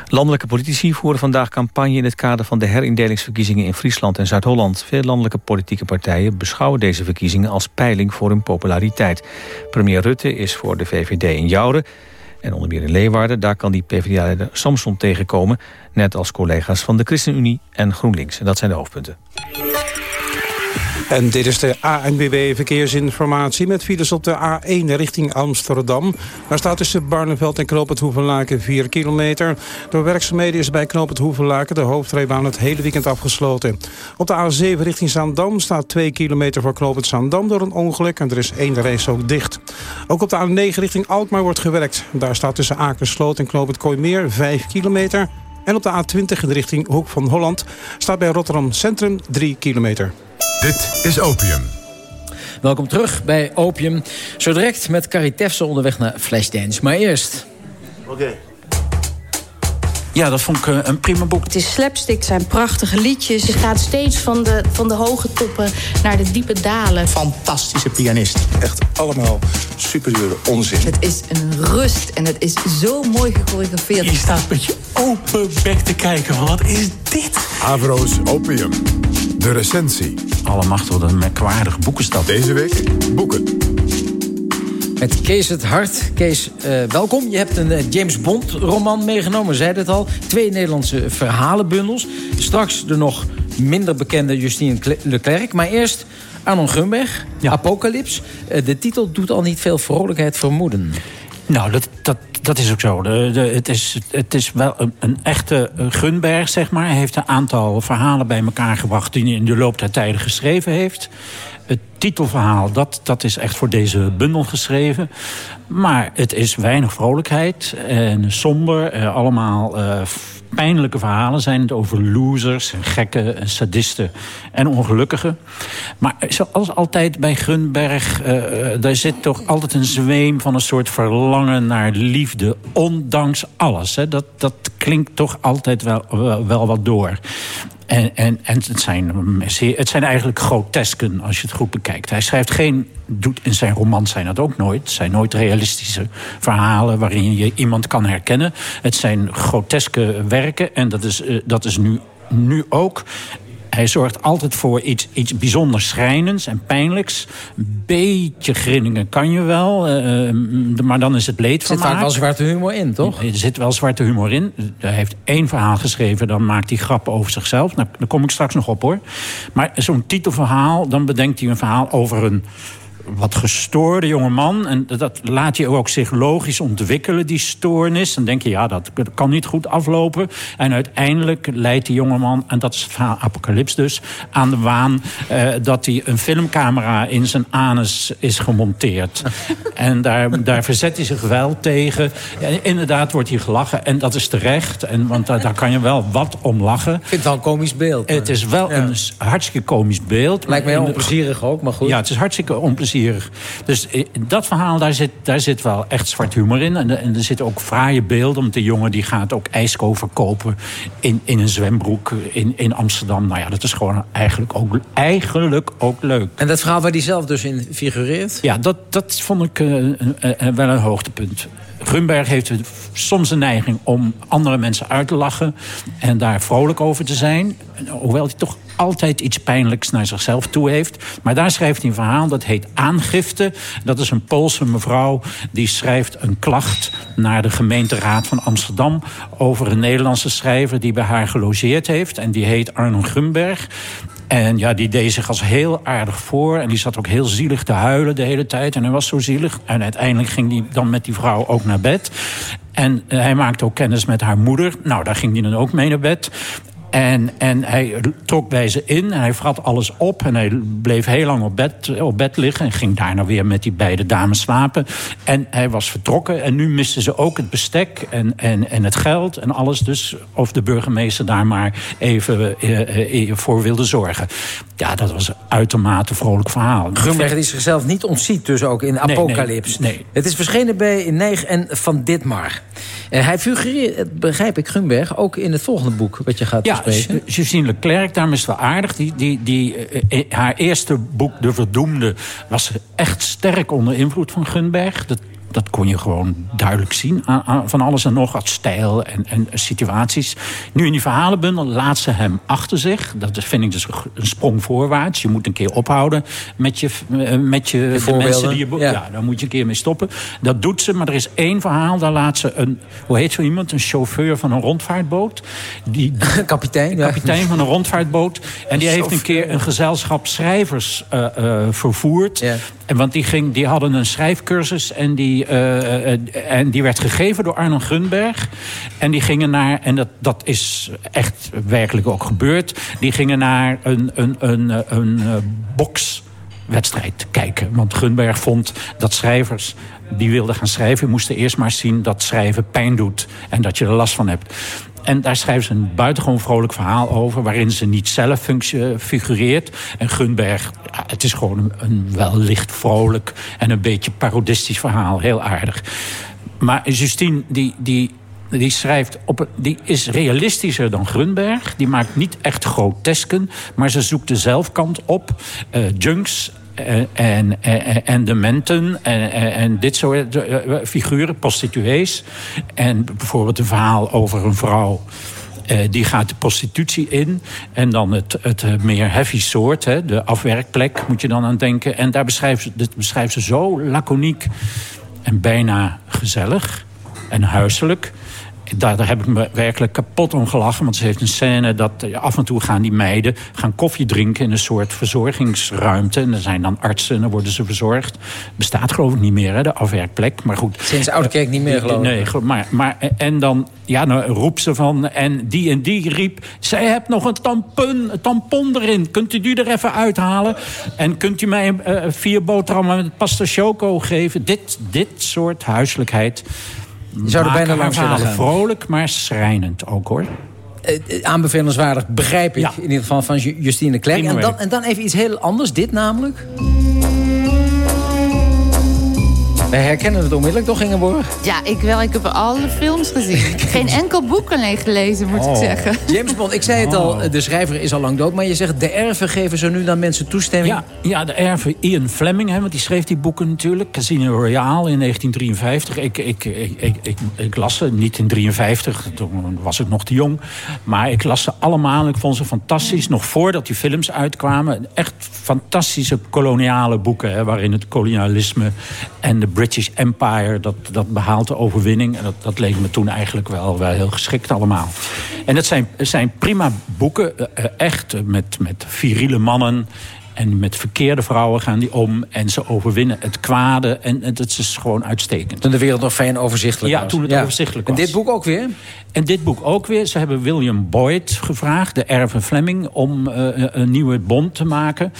Landelijke politici voeren vandaag campagne in het kader van de herindelingsverkiezingen in Friesland en Zuid-Holland. Veel landelijke politieke partijen beschouwen deze verkiezingen als peiling voor hun populariteit. Premier Rutte is voor de VVD in Joure en onder meer in Leeuwarden. Daar kan die PvdA-leider Samson tegenkomen, net als collega's van de ChristenUnie en GroenLinks. En dat zijn de hoofdpunten. En dit is de ANBB Verkeersinformatie met files op de A1 richting Amsterdam. Daar staat tussen Barneveld en Knoop het Hoevenlaken 4 kilometer. Door werkzaamheden is bij Knoop het Hoevenlaken de hoofdrijbaan het hele weekend afgesloten. Op de A7 richting Zaandam staat 2 kilometer voor Knoop het Zaandam door een ongeluk. En er is één reis ook dicht. Ook op de A9 richting Alkmaar wordt gewerkt. Daar staat tussen Akersloot en Knoop het Kooimeer 5 kilometer. En op de A20 in de richting Hoek van Holland staat bij Rotterdam Centrum 3 kilometer. Dit is Opium. Welkom terug bij Opium. Zo direct met Carrie Tefse onderweg naar Flashdance. Maar eerst... Oké. Okay. Ja, dat vond ik een prima boek. Het is slapstick, het zijn prachtige liedjes. Je gaat steeds van de, van de hoge toppen naar de diepe dalen. Fantastische pianist. Echt allemaal superieure onzin. Het is een rust en het is zo mooi gechoreografeerd. Je staat met je open bek te kijken. Van, wat is dit? Avro's Opium. De recensie. Allemachtig, wat een merkwaardige boekenstad. Deze week boeken. Met Kees het Hart. Kees, uh, welkom. Je hebt een uh, James Bond roman meegenomen, zei het al. Twee Nederlandse verhalenbundels. Straks de nog minder bekende Justine Leclerc. Maar eerst Arnon Gunberg, ja. Apocalyps. Uh, de titel doet al niet veel vrolijkheid vermoeden. Nou, dat, dat, dat is ook zo. De, de, het, is, het is wel een, een echte Gunberg, zeg maar. Hij heeft een aantal verhalen bij elkaar gebracht... die hij in de loop der tijden geschreven heeft. Het titelverhaal, dat, dat is echt voor deze bundel geschreven. Maar het is weinig vrolijkheid en somber. Eh, allemaal uh, pijnlijke verhalen zijn het over losers, en gekken, en sadisten en ongelukkigen. Maar zoals altijd bij Gunberg, uh, daar zit toch altijd een zweem van een soort verlangen naar liefde, ondanks alles. Hè. Dat, dat klinkt toch altijd wel, wel wat door. En, en, en het, zijn, het zijn eigenlijk grotesken als je het goed bekijkt. Hij schrijft geen, doet in zijn romans zijn dat ook nooit. Het zijn nooit realistische verhalen waarin je iemand kan herkennen. Het zijn groteske werken en dat is, dat is nu, nu ook. Hij zorgt altijd voor iets, iets bijzonder schrijnends en pijnlijks. Een beetje grinniken kan je wel, eh, maar dan is het leed Er zit vaak wel zwarte humor in, toch? Er zit wel zwarte humor in. Hij heeft één verhaal geschreven, dan maakt hij grappen over zichzelf. Nou, daar kom ik straks nog op, hoor. Maar zo'n titelverhaal, dan bedenkt hij een verhaal over een wat gestoorde jongeman. En dat laat je ook zich logisch ontwikkelen, die stoornis. Dan denk je, ja, dat kan niet goed aflopen. En uiteindelijk leidt die jongeman, en dat is het verhaal Apocalyps dus... aan de waan eh, dat hij een filmcamera in zijn anus is gemonteerd. en daar, daar verzet hij zich wel tegen. En inderdaad wordt hij gelachen. En dat is terecht, en, want daar, daar kan je wel wat om lachen. Ik vind het wel een komisch beeld. Het is wel een hartstikke komisch beeld. Lijkt mij heel onplezierig ook, maar goed. Ja, het is hartstikke onplezierig. Dus in dat verhaal, daar zit, daar zit wel echt zwart humor in. En, en er zitten ook fraaie beelden. Want de jongen die gaat ook ijsko verkopen in, in een zwembroek in, in Amsterdam. Nou ja, dat is gewoon eigenlijk ook, eigenlijk ook leuk. En dat verhaal waar hij zelf dus in figureert? Ja, dat, dat vond ik uh, uh, wel een hoogtepunt. Grunberg heeft soms een neiging om andere mensen uit te lachen... en daar vrolijk over te zijn. Hoewel hij toch altijd iets pijnlijks naar zichzelf toe heeft. Maar daar schrijft hij een verhaal, dat heet Aangifte. Dat is een Poolse mevrouw die schrijft een klacht... naar de gemeenteraad van Amsterdam... over een Nederlandse schrijver die bij haar gelogeerd heeft. En die heet Arno Grunberg. En ja, die deed zich als heel aardig voor. En die zat ook heel zielig te huilen de hele tijd. En hij was zo zielig. En uiteindelijk ging hij dan met die vrouw ook naar bed. En hij maakte ook kennis met haar moeder. Nou, daar ging hij dan ook mee naar bed. En, en hij trok bij ze in en hij vrat alles op. En hij bleef heel lang op bed, op bed liggen. En ging daarna weer met die beide dames slapen. En hij was vertrokken. En nu misten ze ook het bestek en, en, en het geld en alles. Dus of de burgemeester daar maar even eh, eh, voor wilde zorgen. Ja, dat was een uitermate vrolijk verhaal. Grunberg die zichzelf niet ontziet, dus ook in Apocalypse. Nee, nee, Het is verschenen bij Neig en Van Ditmar. En hij figureert, begrijp ik, Grunberg, ook in het volgende boek wat je gaat ja, bespreken. Justine Leclerc, daarom is het wel aardig. Die, die, die, eh, haar eerste boek, De Verdoemde, was echt sterk onder invloed van Grunberg. Dat, dat kon je gewoon duidelijk zien. Aan, aan, van alles en nog wat stijl en, en situaties. Nu in die verhalenbundel laat ze hem achter zich. Dat vind ik dus een sprong voorwaarts. Je moet een keer ophouden met je, met je, De de voorbeelden, mensen die je ja. Ja. daar moet je een keer mee stoppen. Dat doet ze, maar er is één verhaal. Daar laat ze een, hoe heet zo iemand? Een chauffeur van een rondvaartboot. Die, kapitein, ja. kapitein van een rondvaartboot. En die heeft een keer een gezelschap schrijvers uh, uh, vervoerd. En want die, ging, die hadden een schrijfcursus en die, uh, en die werd gegeven door Arno Grunberg. En die gingen naar, en dat, dat is echt werkelijk ook gebeurd... die gingen naar een, een, een, een, bokswedstrijd kijken. Want Grunberg vond dat schrijvers die wilden gaan schrijven... moesten eerst maar zien dat schrijven pijn doet en dat je er last van hebt. En daar schrijven ze een buitengewoon vrolijk verhaal over... waarin ze niet zelf functie, figureert. En Gunberg, het is gewoon een, wel licht vrolijk... en een beetje parodistisch verhaal, heel aardig. Maar Justine, die, die, die schrijft op, die is realistischer dan Grunberg. Die maakt niet echt grotesken, maar ze zoekt de zelfkant op. Eh, junks eh, en, en, en dementen en, en, en dit soort eh, figuren, prostituees. En bijvoorbeeld een verhaal over een vrouw... eh, die gaat de prostitutie in. En dan het, het eh, meer heavy soort, hè, de afwerkplek, moet je dan aan denken. En daar beschrijft ze, beschrijft ze zo laconiek en bijna gezellig en huiselijk. Daar, daar heb ik me werkelijk kapot om gelachen. Want ze heeft een scène dat eh, af en toe gaan die meiden... gaan koffie drinken in een soort verzorgingsruimte. En er zijn dan artsen en dan worden ze verzorgd. Bestaat geloof ik niet meer, hè, de afwerkplek. Maar goed. Sinds Oudekerk niet meer, geloof ik. Nee, maar, maar en dan ja, nou, roept ze van... en die en die riep... zij hebt nog een tampon, tampon erin. Kunt u die er even uithalen? En kunt u mij eh, vier boterhammen met pasta choco geven? Dit, dit soort huiselijkheid... Je zou er bijna langs willen vrolijk, maar schrijnend ook, hoor. Eh, eh, aanbevelenswaardig, begrijp ik. In ieder geval van Ju- Justine Klerk. En dan, en dan even iets heel anders. Dit namelijk. Wij herkennen het onmiddellijk, toch Ingeborg? Ja, ik wel. Ik heb alle films gezien. Geen enkel boek alleen gelezen, moet ik Oh. zeggen. James Bond, ik zei het al, de schrijver is al lang dood. Maar je zegt, de erven geven zo nu dan mensen toestemming. Ja, ja, de erven Ian Fleming, hè, want die schreef die boeken natuurlijk. Casino Royale in 1953. Ik, ik, ik, ik, ik, ik las ze niet in 53, toen was ik nog te jong. Maar ik las ze allemaal. Ik vond ze fantastisch. Nog voordat die films uitkwamen. Echt fantastische koloniale boeken. Hè, waarin het kolonialisme en de British Empire... dat, dat behaalt de overwinning. En dat, dat leek me toen eigenlijk wel, wel heel geschikt allemaal. En het zijn, zijn prima boeken. eh, eh, echt eh, met, met viriele mannen... En met verkeerde vrouwen gaan die om. En ze overwinnen het kwade. En het is gewoon uitstekend. Toen de wereld nog fijn overzichtelijk ja, was. toen het Ja. overzichtelijk En was. dit boek ook weer? En dit boek ook weer. Ze hebben William Boyd gevraagd, de erven Fleming... om een nieuwe bond te maken.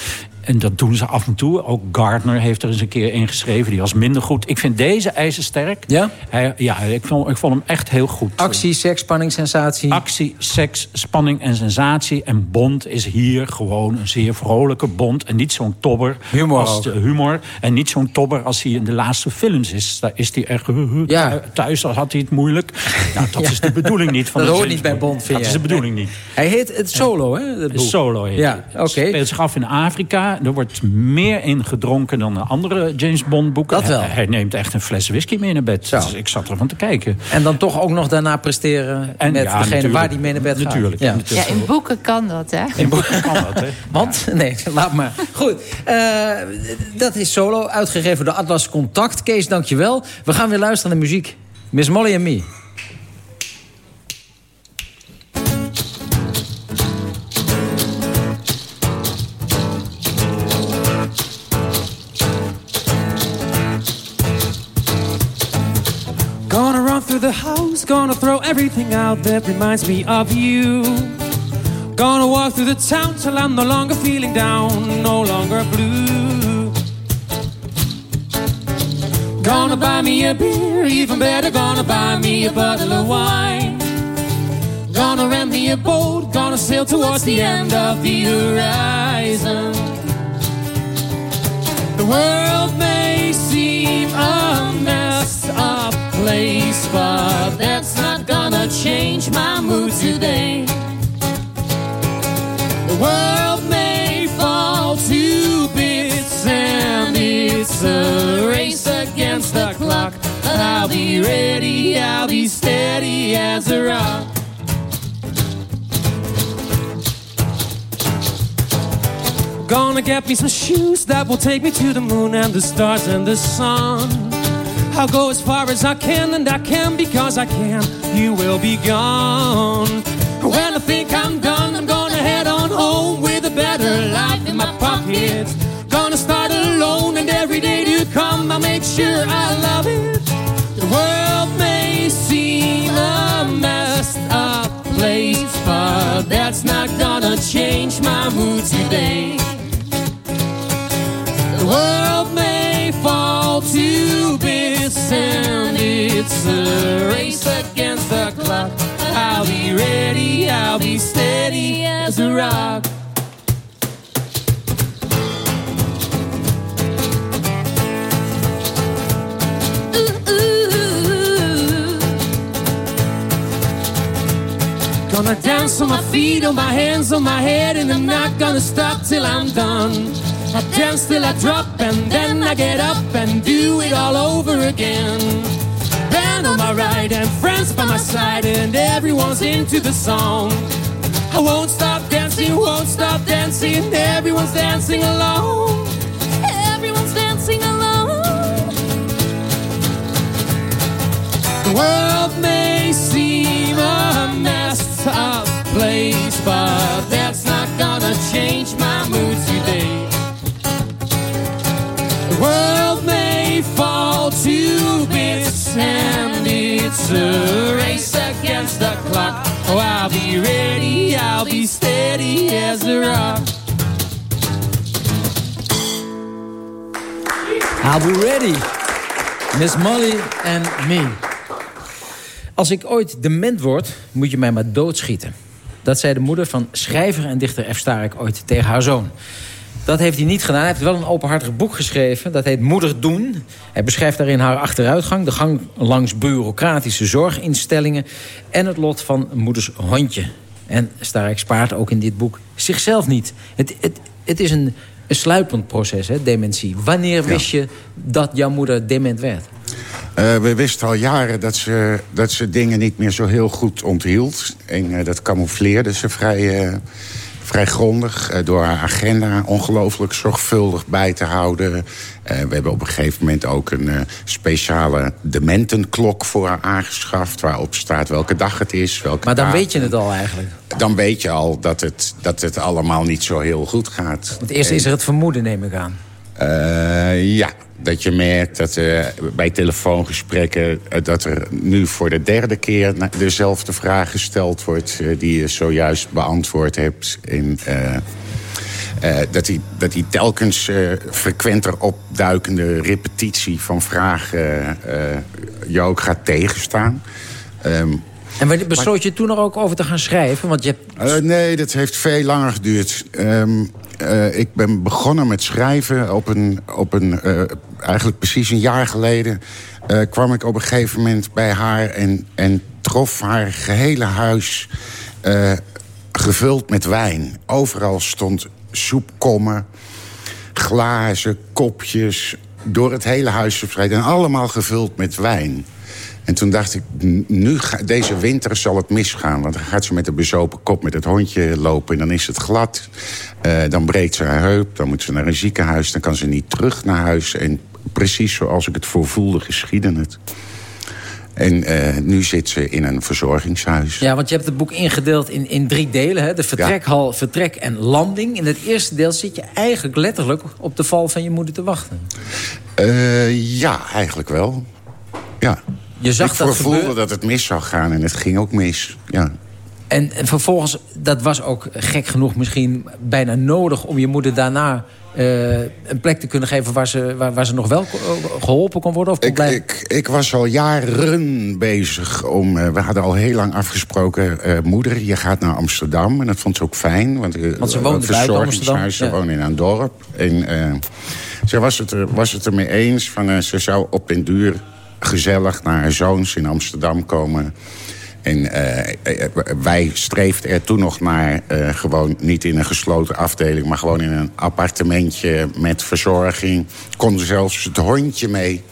En dat doen ze af en toe. Ook Gardner heeft er eens een keer ingeschreven. Die was minder goed. Ik vind deze ijzersterk. Ja? Hij, ja, ik vond, ik vond hem echt heel goed. Actie, seks, spanning, sensatie. Actie, seks, spanning en sensatie. En Bond is hier gewoon een zeer vrolijke Bond. En niet zo'n tobber. Humor als de humor. En niet zo'n tobber als hij in de laatste films is. Daar is hij echt... Ja. Thuis had hij het moeilijk. Nou, dat Ja. is de bedoeling niet van Dat hoort niet bij Bond, vind Dat is de bedoeling niet. Hij heet het solo, hè? Boek. Solo heet Ja, oké. Het speelt zich af in Afrika. Er wordt meer in gedronken dan de andere James Bond boeken. Dat wel. Hij, hij neemt echt een fles whisky mee naar bed. Dus ik zat ervan te kijken. En dan toch ook nog daarna presteren En met ja, degene waar die mee naar bed gaat. Natuurlijk, Ja. Ja, in boeken kan dat, hè? In boeken kan dat, hè? Want? Nee, laat maar. Goed, eh, dat is solo, uitgegeven door Atlas Contact. Kees, dankjewel. We gaan weer luisteren naar muziek. Miss Molly en Me. Gonna the house, gonna throw everything out that reminds me of you. Gonna walk through the town till I'm no longer feeling down, no longer blue. Gonna buy me a beer, even better, gonna buy me a bottle of wine. Gonna rent me a boat, gonna sail towards the end of the horizon. The world may seem place, but that's not gonna change my mood today. The world may fall to bits, and it's a race against the clock. But I'll be ready, I'll be steady as a rock. Gonna get me some shoes that will take me to the moon and the stars and the sun. I'll go as far as I can, and I can because I can. You will be gone. When I think I'm done, I'm gonna head on home with a better life in my pocket. Gonna start alone, and every day to come, I'll make sure I love it. The world may seem a messed up place, but that's not gonna change my mood today. The world and it's a race against the clock. I'll be ready, I'll be steady as a rock. Gonna dance on my feet, on my hands, on my head, and I'm not gonna stop till I'm done. I dance till I drop, and then I get up and do it all over again. Band on my right, and friends by my side, and everyone's into the song. I won't stop dancing, won't stop dancing, everyone's dancing along. Everyone's dancing along. The world it's race against the clock. Oh, I'll be ready, I'll be steady as a rock. I'll be ready. Miss Molly en me. Als ik ooit dement word, moet je mij maar doodschieten. Dat zei de moeder van schrijver en dichter F. Starik ooit tegen haar zoon. Dat heeft hij niet gedaan. Hij heeft wel een openhartig boek geschreven. Dat heet Moeder Doen. Hij beschrijft daarin haar achteruitgang. De gang langs bureaucratische zorginstellingen. En het lot van moeders hondje. En Starek spaart ook in dit boek zichzelf niet. Het, het, het is een, een sluipend proces, hè, dementie. Wanneer wist je dat jouw moeder dement werd? Uh, we wisten al jaren dat ze, dat ze dingen niet meer zo heel goed onthield. En uh, dat camoufleerde ze vrij, uh, vrij grondig. door haar agenda ongelooflijk zorgvuldig bij te houden. we hebben op een gegeven moment ook een speciale dementenklok voor haar aangeschaft. Waarop staat welke dag het is. Welke maar dan datum. weet je het al eigenlijk. Dan weet je al dat het, dat het allemaal niet zo heel goed gaat. Want eerst is er het vermoeden, neem ik aan. Uh, ja, dat je merkt dat uh, bij telefoongesprekken... Uh, dat er nu voor de derde keer dezelfde vraag gesteld wordt... die je zojuist beantwoord hebt. En, dat, die, dat die telkens frequenter opduikende repetitie van vragen... je ook gaat tegenstaan. Um, en besloot je toen er ook over te gaan schrijven? Want je hebt... nee, dat heeft veel langer geduurd. Um, uh, ik ben begonnen met schrijven op een, op een uh, eigenlijk precies een jaar geleden. Uh, kwam ik op een gegeven moment bij haar en, en trof haar gehele huis gevuld met wijn. Overal stond soepkommen, glazen, kopjes, door het hele huis verspreid. En allemaal gevuld met wijn. En toen dacht ik, nu ga, deze winter zal het misgaan. Want dan gaat ze met een bezopen kop met het hondje lopen... en dan is het glad. Uh, dan breekt ze haar heup, dan moet ze naar een ziekenhuis... dan kan ze niet terug naar huis. En precies zoals ik het voorvoelde, geschiedde het. En uh, nu zit ze in een verzorgingshuis. Ja, want je hebt het boek ingedeeld in, in drie delen. Hè? De vertrekhal, ja. vertrek en landing. In het eerste deel zit je eigenlijk letterlijk op de val van je moeder te wachten. Uh, ja, eigenlijk wel. Ja. Je zag ik dat voelde dat het mis zou gaan en het ging ook mis. Ja. En, en vervolgens, dat was ook gek genoeg misschien bijna nodig... om je moeder daarna uh, een plek te kunnen geven... waar ze, waar, waar ze nog wel geholpen kon worden? Of kon ik, ik, ik, was al jaren bezig om... Uh, we hadden al heel lang afgesproken... Uh, moeder, je gaat naar Amsterdam. En dat vond ze ook fijn. Want, want ze woonde buiten Amsterdam. Ze ja. woonde in een dorp. En ze was het, er, was het ermee eens van... ze zou op den duur gezellig naar haar zoons in Amsterdam komen. En uh, wij streefden er toen nog naar, gewoon niet in een gesloten afdeling... maar gewoon in een appartementje met verzorging. Kon zelfs het hondje mee.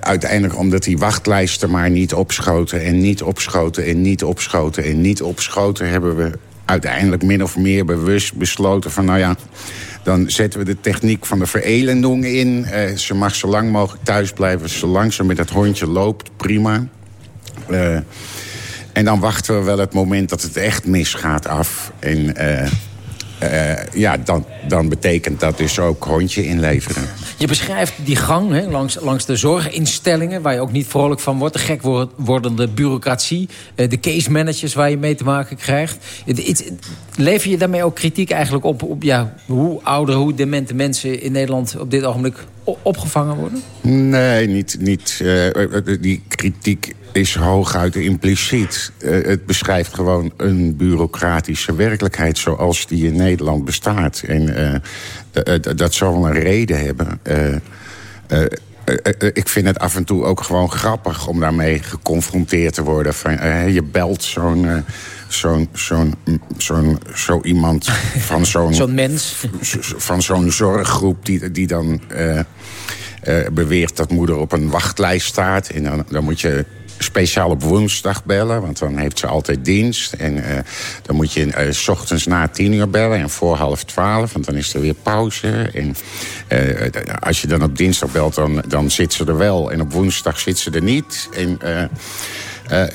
Uiteindelijk omdat die wachtlijsten maar niet opschoten... en niet opschoten en niet opschoten en niet opschoten... hebben we uiteindelijk min of meer bewust besloten van... nou ja, dan zetten we de techniek van de verelending in. Ze mag zo lang mogelijk thuis blijven. Zolang ze met het hondje loopt, prima. Uh, en dan wachten we wel het moment dat het echt misgaat af. En uh, ja, dan, dan betekent dat dus ook hondje inleveren. Je beschrijft die gang hè, langs, langs de zorginstellingen... waar je ook niet vrolijk van wordt. De gek wordende bureaucratie. De case managers waar je mee te maken krijgt. Lever je daarmee ook kritiek eigenlijk op... op ja, hoe oudere, hoe demente mensen in Nederland... op dit ogenblik opgevangen worden? Nee, niet. niet uh, die kritiek is hooguit impliciet. Uh, het beschrijft gewoon een bureaucratische werkelijkheid... zoals die in Nederland bestaat. En uh, dat zal wel een reden hebben. ik vind het af en toe ook gewoon grappig om daarmee geconfronteerd te worden. Van, je belt zo'n zo'n zo'n zo'n zo iemand van zo'n zo'n mens van zo'n zorggroep die, die dan uh, beweert dat moeder op een wachtlijst staat en dan, dan moet je speciaal op woensdag bellen, want dan heeft ze altijd dienst. En uh, dan moet je uh, s ochtends na tien uur bellen en voor half twaalf, want dan is er weer pauze. En uh, als je dan op dinsdag belt, dan, dan zit ze er wel. En op woensdag zit ze er niet. En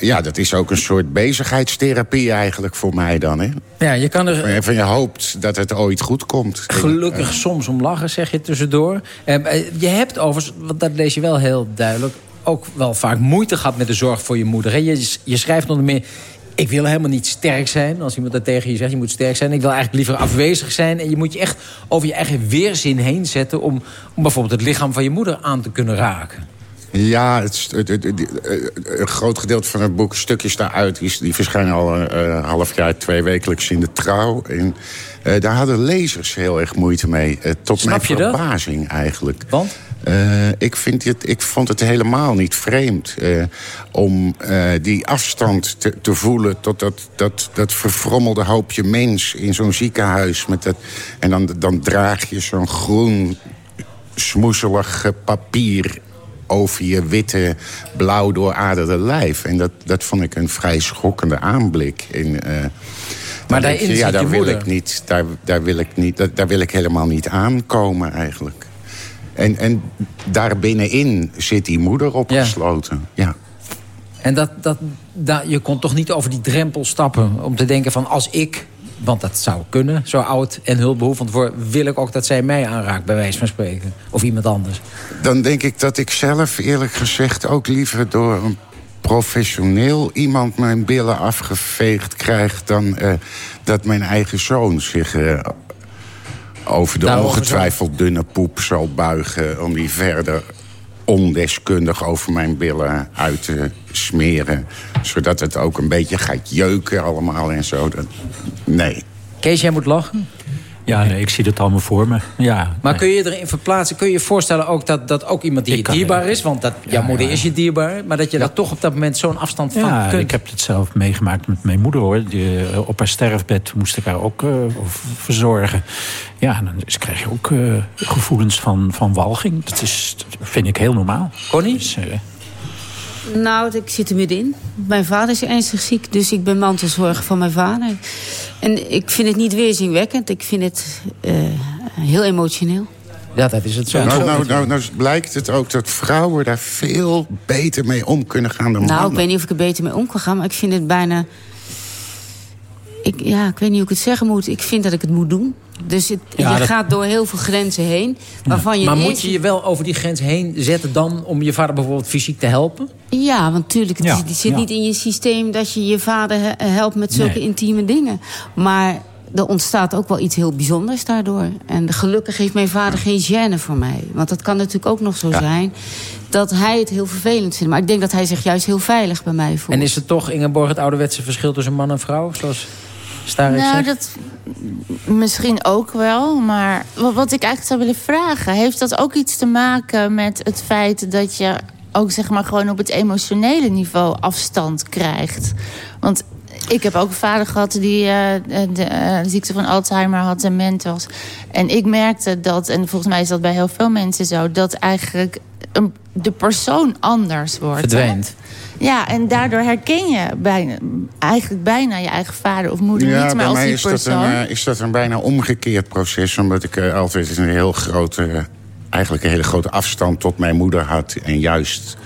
ja, dat is ook een soort bezigheidstherapie eigenlijk voor mij dan. Hè? Ja, je kan er... Van je hoopt dat het ooit goed komt. Gelukkig soms om lachen, zeg je tussendoor. Je hebt overigens, want dat lees je wel heel duidelijk... ook wel vaak moeite gehad met de zorg voor je moeder. Hè? Je, je schrijft nog meer... Ik wil helemaal niet sterk zijn. Als iemand dat tegen je zegt, je moet sterk zijn. Ik wil eigenlijk liever afwezig zijn. En je moet je echt over je eigen weerzin heen zetten... om, om bijvoorbeeld het lichaam van je moeder aan te kunnen raken. Ja, het, het- eh, een groot gedeelte van het boek, stukjes daaruit... die, die verschijnen al een eh, half jaar, twee wekelijks in de trouw. En eh, daar hadden lezers heel erg moeite mee. tot Snap mijn dat? verbazing eigenlijk. Want? Eh, ik, vind het, ik vond het helemaal niet vreemd eh, om eh, die afstand te, te voelen... tot dat, dat, dat verfrommelde hoopje mens in zo'n ziekenhuis. Met dat, en dan, dan draag je zo'n groen, smoezelig papier over je witte, blauw dooraderde lijf. En dat, dat vond ik een vrij schokkende aanblik. En, Maar denk daarin je, ja, daar wil ik niet, daar, daar, wil ik niet, daar, daar wil ik helemaal niet aankomen eigenlijk. En, en daar binnenin zit die moeder opgesloten. Ja. En dat, dat, dat, je kon toch niet over die drempel stappen om te denken van als ik... want dat zou kunnen, zo oud en hulpbehoevend word... wil ik ook dat zij mij aanraakt, bij wijze van spreken. Of iemand anders. Dan denk ik dat ik zelf eerlijk gezegd ook liever door een professioneel iemand mijn billen afgeveegd krijg... dan eh, dat mijn eigen zoon zich eh, over de Daarover ongetwijfeld dunne poep zal buigen... om die verder ondeskundig over mijn billen uit te smeren. Zodat het ook een beetje gaat jeuken allemaal en zo. Dat, nee. Kees, jij moet lachen. Ja, nee, ik zie het allemaal voor me. Ja, Maar kun je erin verplaatsen? Kun je je voorstellen ook dat, dat ook iemand die je dierbaar is... want dat, jouw moeder is je dierbaar... maar dat je daar toch op dat moment zo'n afstand van Ja, kunt? ik heb het zelf meegemaakt met mijn moeder hoor. Die, eh, op haar sterfbed moest ik haar ook eh, verzorgen. Ja, dan is- krijg je ook eh, gevoelens van, van walging. Dat, is, dat vind ik heel normaal. Connie? Dus, Nou, ik zit er middenin. Mijn vader is ernstig ziek, dus ik ben mantelzorger van mijn vader. En ik vind het niet weerzinwekkend. Ik vind het eh, heel emotioneel. Ja, dat is het zo. Nou, nou, nou, nou blijkt het ook dat vrouwen daar veel beter mee om kunnen gaan dan Nou, ik mannen. weet niet of ik er beter mee om kan gaan, maar ik vind het bijna... Ik, ja, ik weet niet hoe ik het zeggen moet. Ik vind dat ik het moet doen. Dus het, Ja, je dat- gaat door heel veel grenzen heen. Waarvan je maar eerst- moet je je wel over die grens heen zetten dan... om je vader bijvoorbeeld fysiek te helpen? Ja, want natuurlijk, het, Ja, is- het zit ja. niet in je systeem dat je je vader he- helpt met zulke Nee. intieme dingen. Maar er ontstaat ook wel iets heel bijzonders daardoor. En gelukkig heeft mijn vader geen gêne voor mij. Want dat kan natuurlijk ook nog zo zijn dat hij het heel vervelend vindt. Maar ik denk dat hij zich juist heel veilig bij mij voelt. En is het toch, Ingeborg, het ouderwetse verschil tussen man en vrouw? Zoals Nou, zegt? dat misschien ook wel. Maar wa- wat ik eigenlijk zou willen vragen... heeft dat ook iets te maken met het feit dat je ook zeg maar gewoon op het emotionele niveau afstand krijgt? Want ik heb ook een vader gehad die eh, de ziekte van Alzheimer had en ment was. En ik merkte dat, en volgens mij is dat bij heel veel mensen zo... dat eigenlijk een, de persoon anders wordt. Verdwijnt. Ja, en daardoor herken je bijna, eigenlijk bijna je eigen vader of moeder Ja, niet meer als mij die is dat, persoon. een, eh, is dat een bijna omgekeerd proces. Omdat ik eh, altijd een heel grote, eigenlijk een hele grote afstand tot mijn moeder had. En juist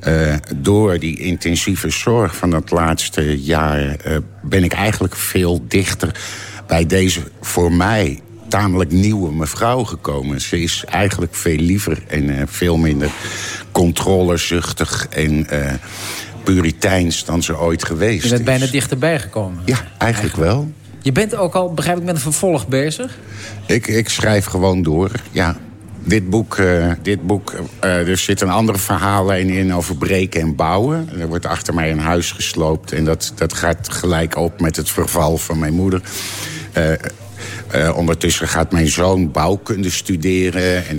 eh, door die intensieve zorg van dat laatste jaar... ben ik eigenlijk veel dichter bij deze voor mij tamelijk nieuwe mevrouw gekomen. Ze is eigenlijk veel liever en eh, veel minder controlezuchtig en eh puriteins dan ze ooit geweest Je bent is. bijna dichterbij gekomen. Ja, eigenlijk wel. Je bent ook al, begrijp ik, met een vervolg bezig. Ik, ik schrijf gewoon door, ja. Dit boek, eh, dit boek er zitten andere verhalen in, in over breken en bouwen. Er wordt achter mij een huis gesloopt. En dat, dat gaat gelijk op met het verval van mijn moeder. Ondertussen gaat mijn zoon bouwkunde studeren. En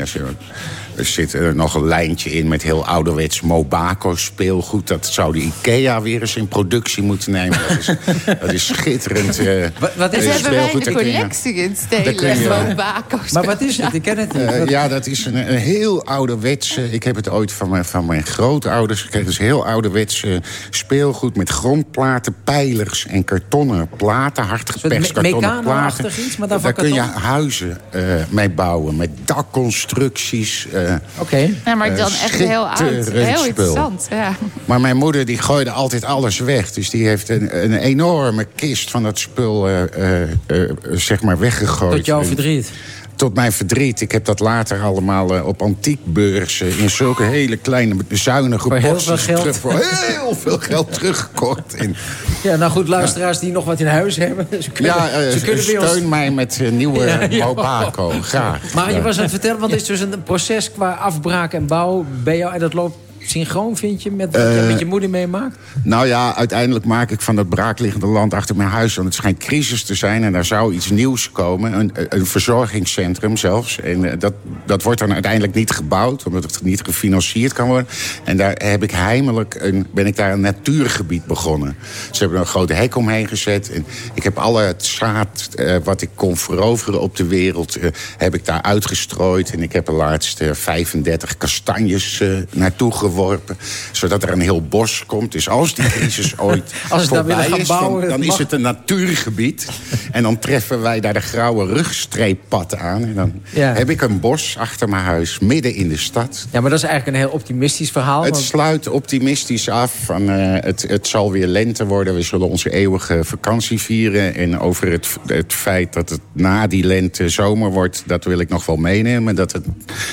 er zit er nog een lijntje in met heel ouderwets Mobaco speelgoed. Dat zou de IKEA weer eens in productie moeten nemen. Dat is, dat is schitterend. eh, Wat, wat Dus is eh, hebben wij speelgoed. de kun je- collectie in je- stelen. Van Bako's. Maar wat is het? Ik ken het niet. eh, ja, dat is een, een heel ouderwetse... Ik heb het ooit van mijn, van mijn grootouders gekregen. Is heel ouderwetse speelgoed met grondplaten, pijlers en kartonnen platen. Hardgeperst me- kartonnen platen. iets, maar Daar kun je huizen eh, mee bouwen. Met dakconstructies. eh, Oké. Ja, maar dan eh, echt heel oud. Heel interessant. Ja. Maar mijn moeder die gooide altijd alles weg. Dus die heeft een, een enorme kist van dat spul eh, eh, eh, zeg maar weggegooid. Tot jouw verdriet. Tot mijn verdriet. Ik heb dat later allemaal eh, op antiekbeurzen... in zulke hele kleine, zuinige Voor heel veel geld. terug- voor heel veel geld teruggekocht. En, Ja, nou goed, luisteraars die nog wat in huis hebben. Ze kunnen, ja, eh, ze kunnen steun ons... mij met eh, nieuwe Ja, ja. Mobaco. Graag. Maar je was aan het vertellen, want het is dus een proces qua afbraak en bouw bij jou. En dat loopt synchroon, vind je, met wat je Eh, met je moeder meemaakt? Nou ja, uiteindelijk maak ik van dat braakliggende land achter mijn huis... want het schijnt crisis te zijn en daar zou iets nieuws komen. Een, een verzorgingscentrum zelfs. En eh, dat, dat wordt dan uiteindelijk niet gebouwd... omdat het niet gefinancierd kan worden. En daar heb ik heimelijk een, ben ik daar een natuurgebied begonnen. Ze hebben een grote hek omheen gezet. En ik heb alle het zaad eh, wat ik kon veroveren op de wereld... heb ik daar uitgestrooid. En ik heb er laatst eh, 35 kastanjes naartoe geworpen. Zodat er een heel bos komt. Dus als die crisis ooit Als voorbij is, dan- bouwen, dan, het is het een natuurgebied. En dan treffen wij daar de grauwe rugstreeppad aan. En dan Ja. heb ik een bos achter mijn huis, midden in de stad. Ja, maar dat is eigenlijk een heel optimistisch verhaal. Het want- sluit optimistisch af. Van, eh, het, het zal weer lente worden. We zullen onze eeuwige vakantie vieren. En over het, het feit dat het na die lente zomer wordt... dat wil ik nog wel meenemen. Dat het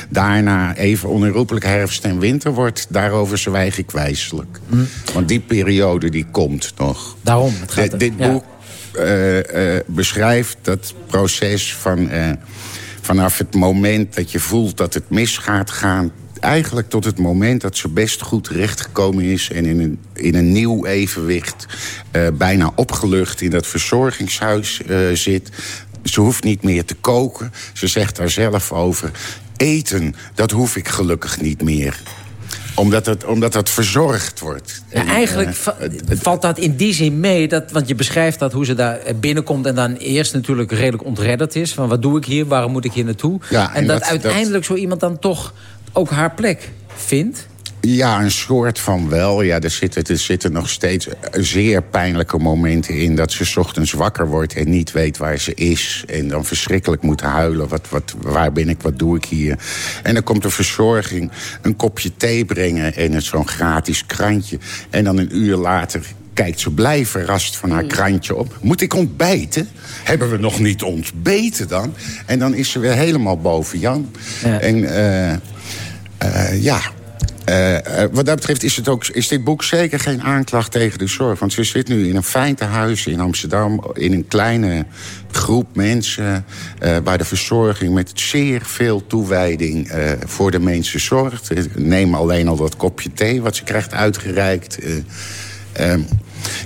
daarna even onherroepelijk herfst en winter wordt... daarover zwijg ik wijselijk. Want die periode die komt nog. Daarom, het gaat Dit, dit ja. boek eh, eh, beschrijft dat proces van... eh, vanaf het moment dat je voelt dat het misgaat gaan... eigenlijk tot het moment dat ze best goed terechtgekomen is... en in een, in een nieuw evenwicht bijna opgelucht in dat verzorgingshuis zit. Ze hoeft niet meer te koken. Ze zegt daar zelf over... eten, dat hoef ik gelukkig niet meer omdat het, omdat het verzorgd wordt. Ja, En, eigenlijk eh, va- valt dat in die zin mee. Dat, want je beschrijft dat hoe ze daar binnenkomt... en dan eerst natuurlijk redelijk ontredderd is. Van wat doe ik hier, waarom moet ik hier naartoe? Ja, en, en dat, dat- uiteindelijk zo iemand dan toch ook haar plek vindt. Ja, een soort van wel. Ja, er zitten, er zitten nog steeds zeer pijnlijke momenten in... dat ze 's ochtends wakker wordt en niet weet waar ze is. En dan verschrikkelijk moet huilen. Wat, wat, waar ben ik, wat doe ik hier? En dan komt de verzorging een kopje thee brengen... en zo'n gratis krantje. En dan een uur later kijkt ze blij verrast van haar krantje op. Moet ik ontbijten? Hebben we nog niet ontbeten dan? En dan is ze weer helemaal boven Jan. En eh, eh, ja... Eh, eh, wat dat betreft is, het ook, is dit boek zeker geen aanklacht tegen de zorg. Want ze zit nu in een fijn tehuis in Amsterdam... in een kleine groep mensen... eh, waar de verzorging met zeer veel toewijding voor de mensen zorgt. Neem alleen al dat kopje thee wat ze krijgt uitgereikt. Eh, ehm,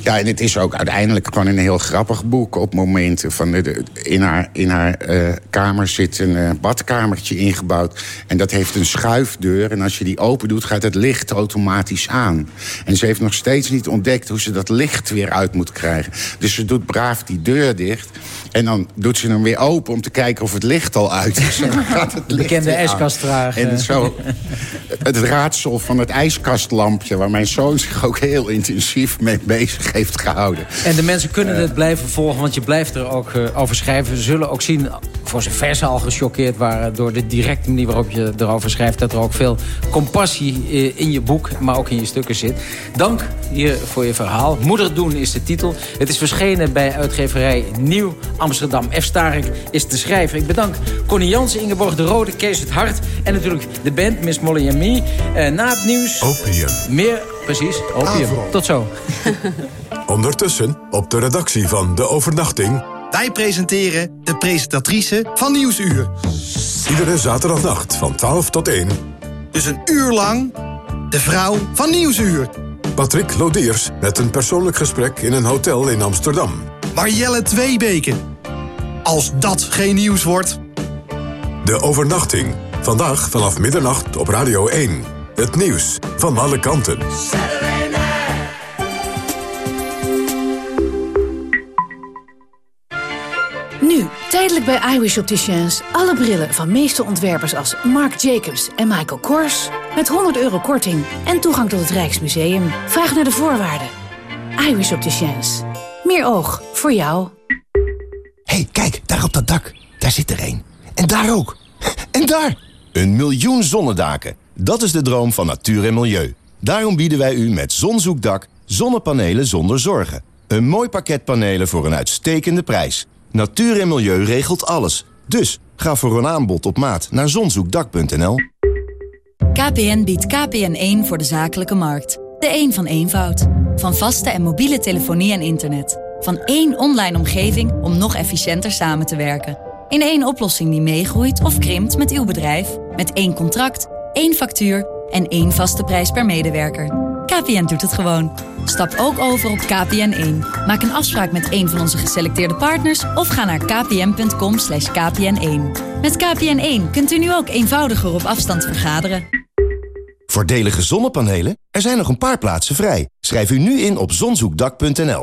ja, en het is ook uiteindelijk gewoon een heel grappig boek op momenten. Van de, de- in haar, in haar eh, kamer zit een eh, badkamertje ingebouwd. En dat heeft een schuifdeur. En als je die open doet, gaat het licht automatisch aan. En ze heeft nog steeds niet ontdekt hoe ze dat licht weer uit moet krijgen. Dus ze doet braaf die deur dicht. En dan doet ze hem weer open om te kijken of het licht al uit is. En dan gaat het licht Bekende ijskastdrager. En zo het raadsel van het ijskastlampje... waar mijn zoon zich ook heel intensief mee bezig heeft gehouden. En de mensen kunnen het blijven volgen, want je blijft er ook eh, over schrijven. Ze zullen ook zien, voor zover ze al gechoqueerd waren... door de directe manier waarop je erover schrijft... dat er ook veel compassie eh, in je boek, maar ook in je stukken zit. Dank hier voor je verhaal. Moeder doen is de titel. Het is verschenen bij uitgeverij Nieuw Amsterdam. F. Starik is de schrijver. Ik bedank Connie Jansen, Ingeborg de Rode, Kees het Hart... en natuurlijk de band Miss Molly en Me. Eh, na het nieuws... Opium. Meer, precies, opium. Tot zo. Ondertussen op de redactie van De Overnachting... Wij presenteren de presentatrice van Nieuwsuur. Iedere zaterdagnacht van 12 tot 1... Dus een uur lang de vrouw van Nieuwsuur. Patrick Lodiers met een persoonlijk gesprek in een hotel in Amsterdam. Marielle Tweebeke. Als dat geen nieuws wordt... De Overnachting. Vandaag vanaf middernacht op Radio 1. Het nieuws van alle kanten. Nu, tijdelijk bij iWish Opticians. Alle brillen van meeste ontwerpers als Marc Jacobs en Michael Kors... met 100 euro korting en toegang tot het Rijksmuseum. Vraag naar de voorwaarden. iWish Opticians. Meer oog voor jou. hey, kijk, daar op dat dak. Daar zit er één. En daar ook. En daar! Een miljoen zonnedaken. Dat is de droom van natuur en milieu. Daarom bieden wij u met Zonzoekdak zonnepanelen zonder zorgen. Een mooi pakket panelen voor een uitstekende prijs. Natuur en milieu regelt alles. Dus ga voor een aanbod op maat naar zonzoekdak.nl. KPN biedt KPN1 voor de zakelijke markt. De een van eenvoud. Van vaste en mobiele telefonie en internet. Van één online omgeving om nog efficiënter samen te werken. In één oplossing die meegroeit of krimpt met uw bedrijf. Met één contract, één factuur en één vaste prijs per medewerker. KPN doet het gewoon. Stap ook over op KPN1. Maak een afspraak met een van onze geselecteerde partners... of ga naar kpn.com kpn1. Met KPN1 kunt u nu ook eenvoudiger op afstand vergaderen. Voordelige zonnepanelen? Er zijn nog een paar plaatsen vrij. Schrijf u nu in op zonzoekdak.nl.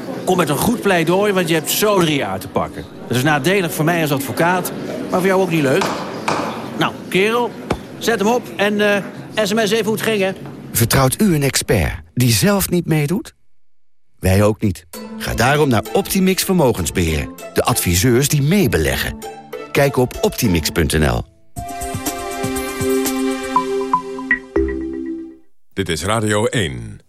Kom met een goed pleidooi, want je hebt zo drie jaar te pakken. Dat is nadelig voor mij als advocaat, maar voor jou ook niet leuk. Nou, kerel, zet hem op en uh, sms even hoe het ging, hè. Vertrouwt u een expert die zelf niet meedoet? Wij ook niet. Ga daarom naar Optimix Vermogensbeheer. De adviseurs die meebeleggen. Kijk op optimix.nl. Dit is Radio 1.